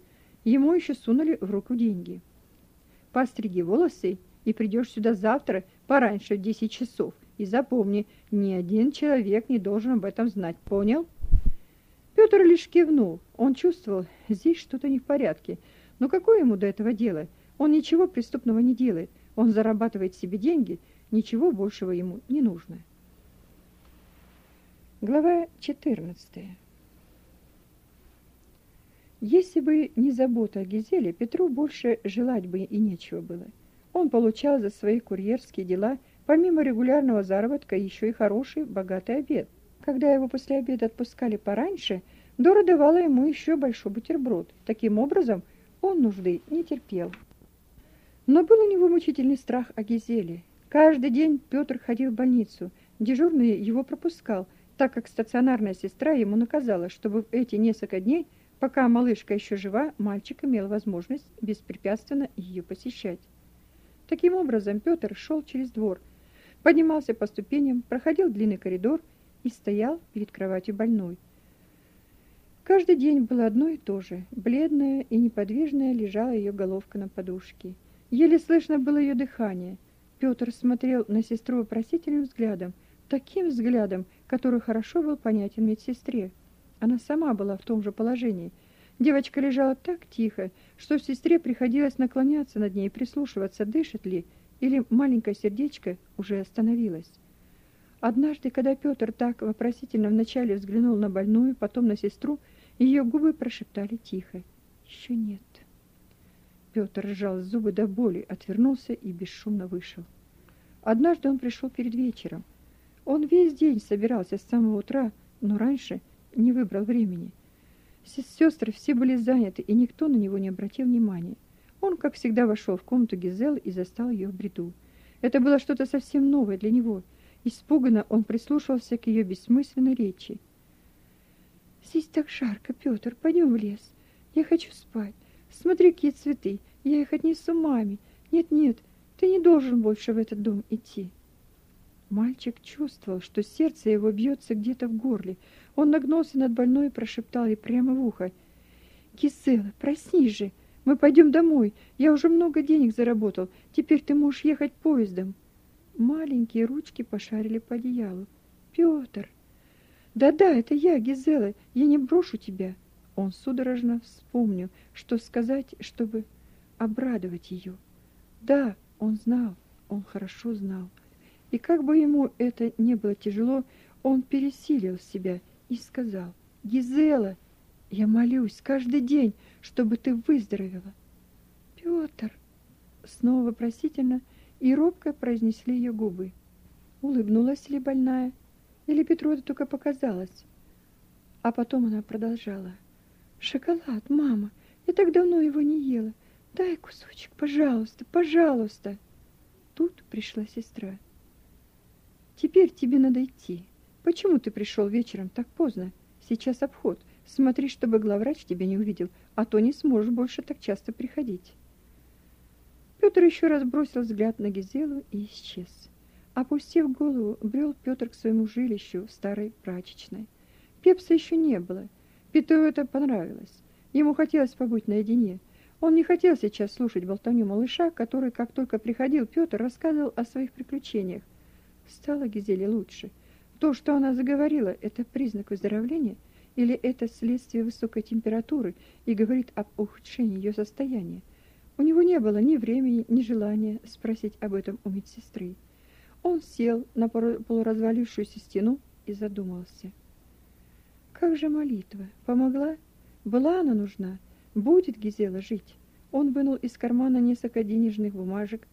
Speaker 2: ему еще сунули в руку деньги постриги волосы и придешь сюда завтра пораньше в десять часов. И запомни, ни один человек не должен об этом знать. Понял? Петр лишь кивнул. Он чувствовал, здесь что-то не в порядке. Но какое ему до этого дело? Он ничего преступного не делает. Он зарабатывает себе деньги, ничего большего ему не нужно. Глава 14. Если бы не забота о Гизеле, Петру больше желать бы и нечего было. Он получал за свои курьерские дела, помимо регулярного заработка, еще и хороший, богатый обед. Когда его после обеда отпускали пораньше, Дора давала ему еще большой бутерброд. Таким образом, он нужды не терпел. Но был у него мучительный страх о Гизеле. Каждый день Петр ходил в больницу. Дежурный его пропускал, так как стационарная сестра ему наказала, чтобы в эти несколько дней, пока малышка еще жива, мальчик имел возможность беспрепятственно ее посещать. Таким образом, Петр шел через двор, поднимался по ступеням, проходил длинный коридор и стоял перед кроватью больной. Каждый день было одно и то же. Бледная и неподвижная лежала ее головка на подушке. Еле слышно было ее дыхание – Петр смотрел на сестру вопросительным взглядом, таким взглядом, который хорошо был понятен медсестре. Она сама была в том же положении. Девочка лежала так тихо, что сестре приходилось наклоняться над ней и прислушиваться, дышит ли, или маленькое сердечко уже остановилось. Однажды, когда Петр так вопросительно вначале взглянул на больную, потом на сестру, ее губы прошептали тихо: «Еще нет". Петр сжал зубы до боли, отвернулся и бесшумно вышел. Однажды он пришел перед вечером. Он весь день собирался с самого утра, но раньше не выбрал времени. Сестры все были заняты, и никто на него не обратил внимания. Он, как всегда, вошел в комнату Гизелы и застал ее в бреду. Это было что-то совсем новое для него. Испуганно он прислушивался к ее бессмысленной речи. «Здесь так жарко, Петр, пойдем в лес. Я хочу спать. Смотри, какие цветы. Я их отнесу маме. Нет-нет, ты не должен больше в этот дом идти. Мальчик чувствовал, что сердце его бьется где-то в горле. Он нагнулся над больной и прошептал ей прямо в ухо: "Кисела, проснись же. Мы пойдем домой. Я уже много денег заработал. Теперь ты можешь ехать поездом". Маленькие ручки пошарили по одеялу. Пётр. Да-да, это я, Гизела. Я не брошу тебя. Он судорожно вспомнил, что сказать, чтобы обрадовать ее. Да, он знал, он хорошо знал. И как бы ему это не было тяжело, он пересилил себя и сказал: "Гизела, я молюсь каждый день, чтобы ты выздоровела". Пётр снова вопросительно и робко произнесли ее губы. Улыбнулась ли больная, или Петру это только показалось? А потом она продолжала: Шоколад, мама. Я так давно его не ела. Дай кусочек, пожалуйста, пожалуйста. Тут пришла сестра. Теперь тебе надо идти. Почему ты пришел вечером так поздно? Сейчас обход. Смотри, чтобы главврач тебя не увидел, а то не сможешь больше так часто приходить. Петр еще раз бросил взгляд на Гизелу и исчез. Опустив голову, брел Петр к своему жилищу в старой прачечной. Пепса еще не было. Петру это понравилось. Ему хотелось побыть наедине. Он не хотел сейчас слушать болтовню малыша, который, как только приходил Петр, рассказывал о своих приключениях. Стало Гизеле лучше. То, что она заговорила, это признак выздоровления или это следствие высокой температуры и говорит об ухудшении ее состояния? У него не было ни времени, ни желания спросить об этом у медсестры. Он сел на полуразвалившуюся стену и задумался. Как же молитва? Помогла? Была она нужна? Будет Гизела жить? Он вынул из кармана несколько денежных бумажек,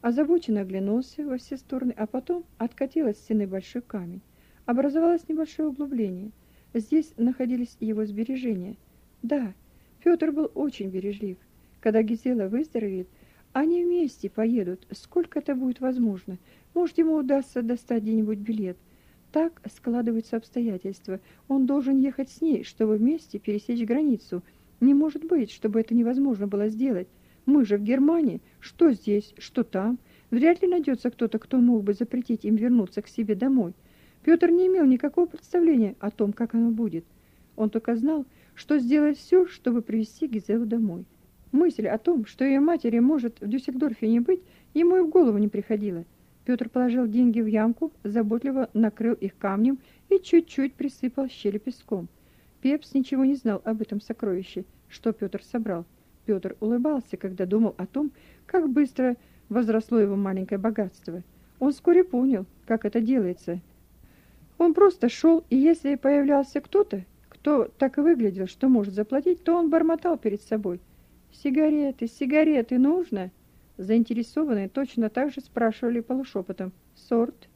Speaker 2: озабоченно оглянулся во все стороны, а потом откатил от стены большой камень. Образовалось небольшое углубление. Здесь находились его сбережения. Да, Петр был очень бережлив. Когда Гизела выздоровеет, они вместе поедут, сколько это будет возможно. Может, ему удастся достать где-нибудь билет – так складываются обстоятельства. Он должен ехать с ней, чтобы вместе пересечь границу. Не может быть, чтобы это невозможно было сделать. Мы же в Германии. Что здесь, что там. Вряд ли найдется кто-то, кто мог бы запретить им вернуться к себе домой. Петр не имел никакого представления о том, как оно будет. Он только знал, что сделает все, чтобы привести Гизелу домой. Мысль о том, что ее матери может в Дюссельдорфе не быть, ему и в голову не приходила. Петр положил деньги в ямку, заботливо накрыл их камнем и чуть-чуть присыпал щели песком. Пепс ничего не знал об этом сокровище, что Петр собрал. Петр улыбался, когда думал о том, как быстро возросло его маленькое богатство. Он вскоре понял, как это делается. Он просто шел, и если появлялся кто-то, кто так и выглядел, что может заплатить, то он бормотал перед собой. «Сигареты, сигареты нужно?» Заинтересованные точно так же спрашивали полушепотом. «Сорт?»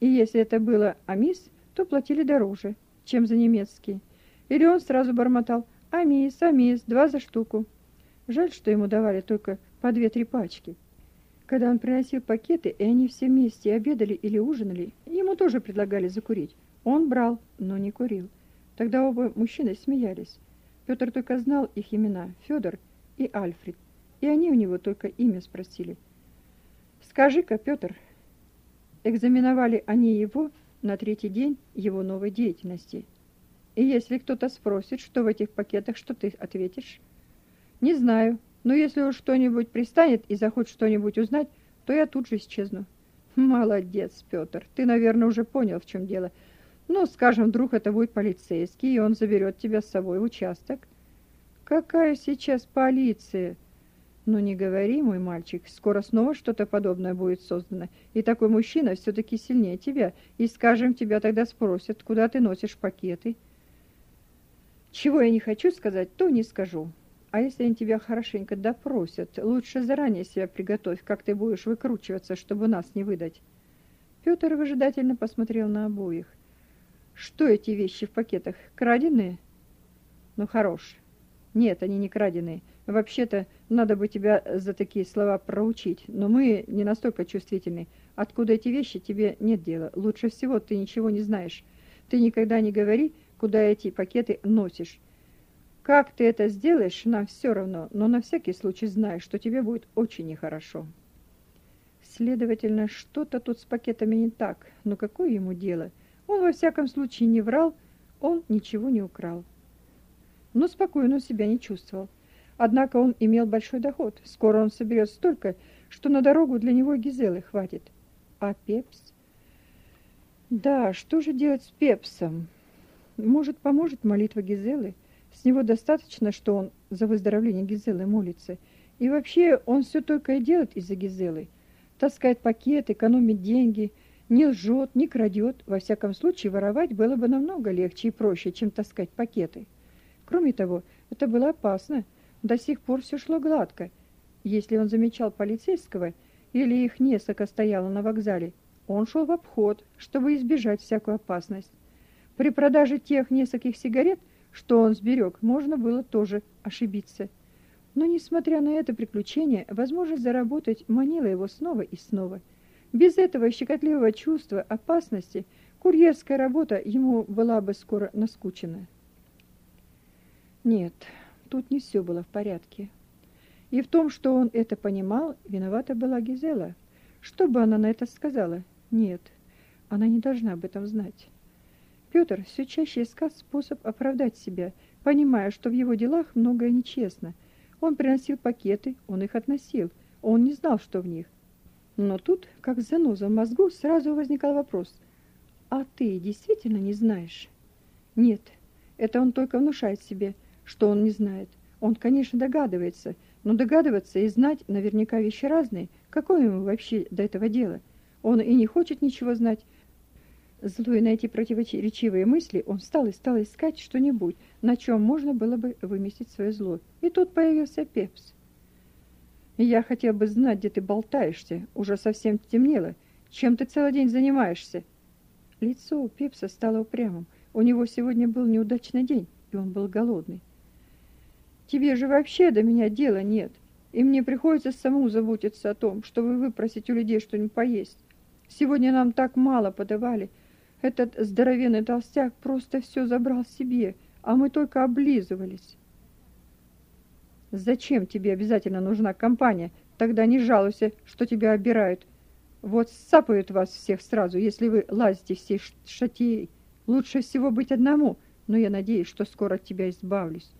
Speaker 2: И если это было амис, то платили дороже, чем за немецкий. Или он сразу бормотал «Амис, амис, два за штуку». Жаль, что ему давали только по две-три пачки. Когда он приносил пакеты, и они все вместе обедали или ужинали, ему тоже предлагали закурить. Он брал, но не курил. Тогда оба мужчины смеялись. Петр только знал их имена – Федор и Альфред. И они у него только имя спросили. «Скажи-ка, Петр». Экзаменовали они его на третий день его новой деятельности. И если кто-то спросит, что в этих пакетах, что ты ответишь? Не знаю, но если уж что-нибудь пристанет и захочет что-нибудь узнать, то я тут же исчезну. Молодец, Петр. Ты, наверное, уже понял, в чем дело. Ну, скажем, вдруг это будет полицейский, и он заберет тебя с собой в участок. Какая сейчас полиция? Ну, не говори, мой мальчик, скоро снова что-то подобное будет создано, и такой мужчина все-таки сильнее тебя, и, скажем, тебя тогда спросят, куда ты носишь пакеты. Чего я не хочу сказать, то не скажу. А если они тебя хорошенько допросят, лучше заранее себя приготовь, как ты будешь выкручиваться, чтобы нас не выдать. Петр выжидательно посмотрел на обоих. Что эти вещи в пакетах? Краденые? Ну, хорош. Нет, они не краденые. Вообще-то, надо бы тебя за такие слова проучить, но мы не настолько чувствительны. Откуда эти вещи, тебе нет дела. Лучше всего ты ничего не знаешь. Ты никогда не говори, куда эти пакеты носишь. Как ты это сделаешь, нам все равно, но на всякий случай знай, что тебе будет очень нехорошо. Следовательно, что-то тут с пакетами не так, но какое ему дело? Он во всяком случае не врал, он ничего не украл. Но спокойно он себя не чувствовал. Однако он имел большой доход. Скоро он соберет столько, что на дорогу для него Гизелы хватит. А Пепс? Да, что же делать с Пепсом? Может, поможет молитва Гизелы? С него достаточно, что он за выздоровление Гизелы молится. И вообще он все только и делает из-за Гизелы. Таскает пакет, экономит деньги, не лжет, не крадет. Во всяком случае, воровать было бы намного легче и проще, чем таскать пакеты. Кроме того, это было опасно. До сих пор все шло гладко. Если он замечал полицейского или их несколько стояло на вокзале, он шел в обход, чтобы избежать всякую опасность. При продаже тех нескольких сигарет – что он сберег, можно было тоже ошибиться. Но, несмотря на это приключение, возможность заработать манила его снова и снова. Без этого щекотливого чувства опасности курьерская работа ему была бы скоро наскучена. Нет, тут не все было в порядке. И в том, что он это понимал, виновата была Гизела. Что бы она на это сказала? Нет, она не должна об этом знать. Петр все чаще искал способ оправдать себя, понимая, что в его делах многое нечестно. Он приносил пакеты, он их относил, он не знал, что в них. Но тут, как заноза в мозгу, сразу возникал вопрос. «А ты действительно не знаешь?» «Нет, это он только внушает себе, что он не знает. Он, конечно, догадывается, но догадываться и знать наверняка вещи разные. Какое ему вообще до этого дело? Он и не хочет ничего знать, Злой на эти противоречивые мысли, он встал и стал искать что-нибудь, на чем можно было бы выместить свое зло. И тут появился Пепс. «Я хотел бы знать, где ты болтаешься. Уже совсем темнело. Чем ты целый день занимаешься?» Лицо у Пепса стало упрямым. У него сегодня был неудачный день, и он был голодный. «Тебе же вообще до меня дела нет, и мне приходится самому заботиться о том, чтобы выпросить у людей что-нибудь поесть. Сегодня нам так мало подавали, этот здоровенный толстяк просто все забрал себе, а мы только облизывались. Зачем тебе обязательно нужна компания? Тогда не жалуйся, что тебя обирают. Вот сапают вас всех сразу, если вы лазите все шатеи. Лучше всего быть одному, но я надеюсь, что скоро от тебя избавлюсь.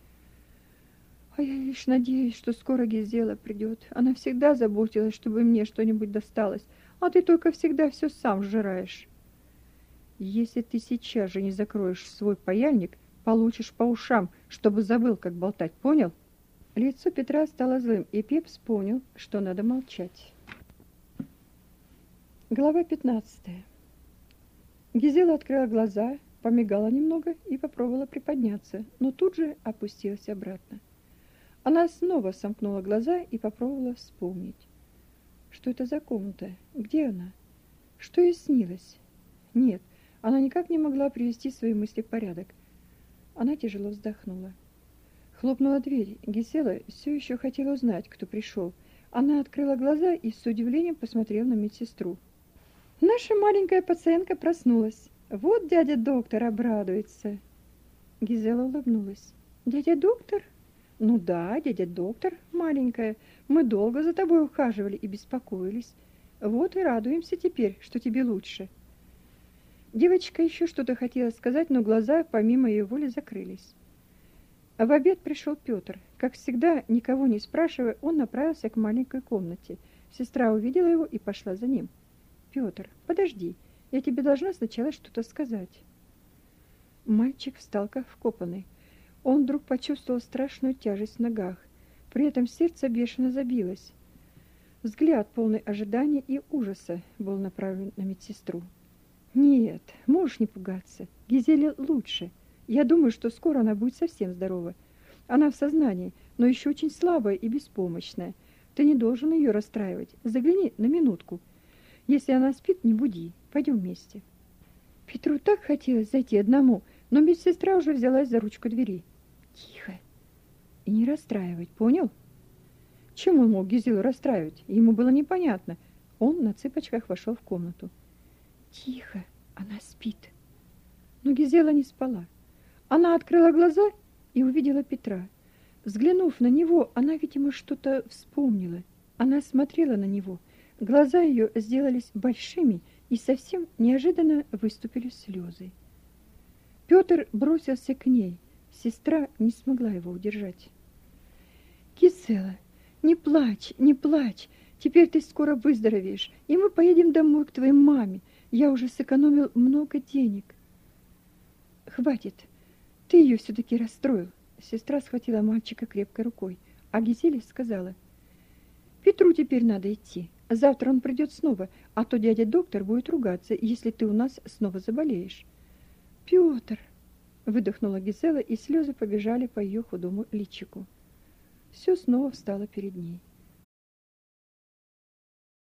Speaker 2: А я лишь надеюсь, что скоро Гизела придет. Она всегда заботилась, чтобы мне что-нибудь досталось, а ты только всегда все сам сжираешь. Если ты сейчас же не закроешь свой паяльник, получишь по ушам, чтобы забыл, как болтать, понял? Лицо Петра стало злым, и Пепс понял, что надо молчать. Глава 15. Гизела открыла глаза, помигала немного и попробовала приподняться, но тут же опустилась обратно. Она снова сомкнула глаза и попробовала вспомнить. Что это за комната? Где она? Что ей снилось? Нет, она никак не могла привести свои мысли в порядок. Она тяжело вздохнула. Хлопнула дверь. Гисела все еще хотела узнать, кто пришел. Она открыла глаза и с удивлением посмотрела на медсестру. Наша маленькая пациентка проснулась. Вот дядя доктор обрадуется. Гизела улыбнулась. Дядя доктор? Ну да, дядя доктор, маленькая. Мы долго за тобой ухаживали и беспокоились. Вот и радуемся теперь, что тебе лучше. Девочка еще что-то хотела сказать, но глаза помимо ее воли закрылись. А в обед пришел Петр. Как всегда, никого не спрашивая, он направился к маленькой комнате. Сестра увидела его и пошла за ним. Петр, подожди, я тебе должна сначала что-то сказать. Мальчик встал как вкопанный. Он вдруг почувствовал страшную тяжесть в ногах. При этом сердце бешено забилось. Взгляд, полный ожидания и ужаса, был направлен на медсестру. «Нет, можешь не пугаться. Гизеле лучше. Я думаю, что скоро она будет совсем здорова. Она в сознании, но еще очень слабая и беспомощная. Ты не должен ее расстраивать. Загляни на минутку. Если она спит, не буди. Пойдем вместе. Петру так хотелось зайти одному, но медсестра уже взялась за ручку двери. Тихо. И не расстраивать, понял? Чем он мог Гизелу расстраивать? Ему было непонятно. Он на цыпочках вошел в комнату. Тихо, она спит. Но Гизела не спала. Она открыла глаза и увидела Петра. Взглянув на него, она, видимо, что-то вспомнила. Она смотрела на него – Глаза ее сделались большими, и совсем неожиданно выступили слезы. Петр бросился к ней. Сестра не смогла его удержать. Кисела, не плачь, не плачь. Теперь ты скоро выздоровеешь, и мы поедем домой к твоей маме. Я уже сэкономил много денег. Хватит. Ты ее все таки расстроил. Сестра схватила мальчика крепкой рукой, а Гизеле сказала: "Петру теперь надо идти. Завтра он придет снова, а то дядя доктор будет ругаться, если ты у нас снова заболеешь. Пётр, выдохнула Гизела, и слезы побежали по ее худому личику. Все снова встало перед ней.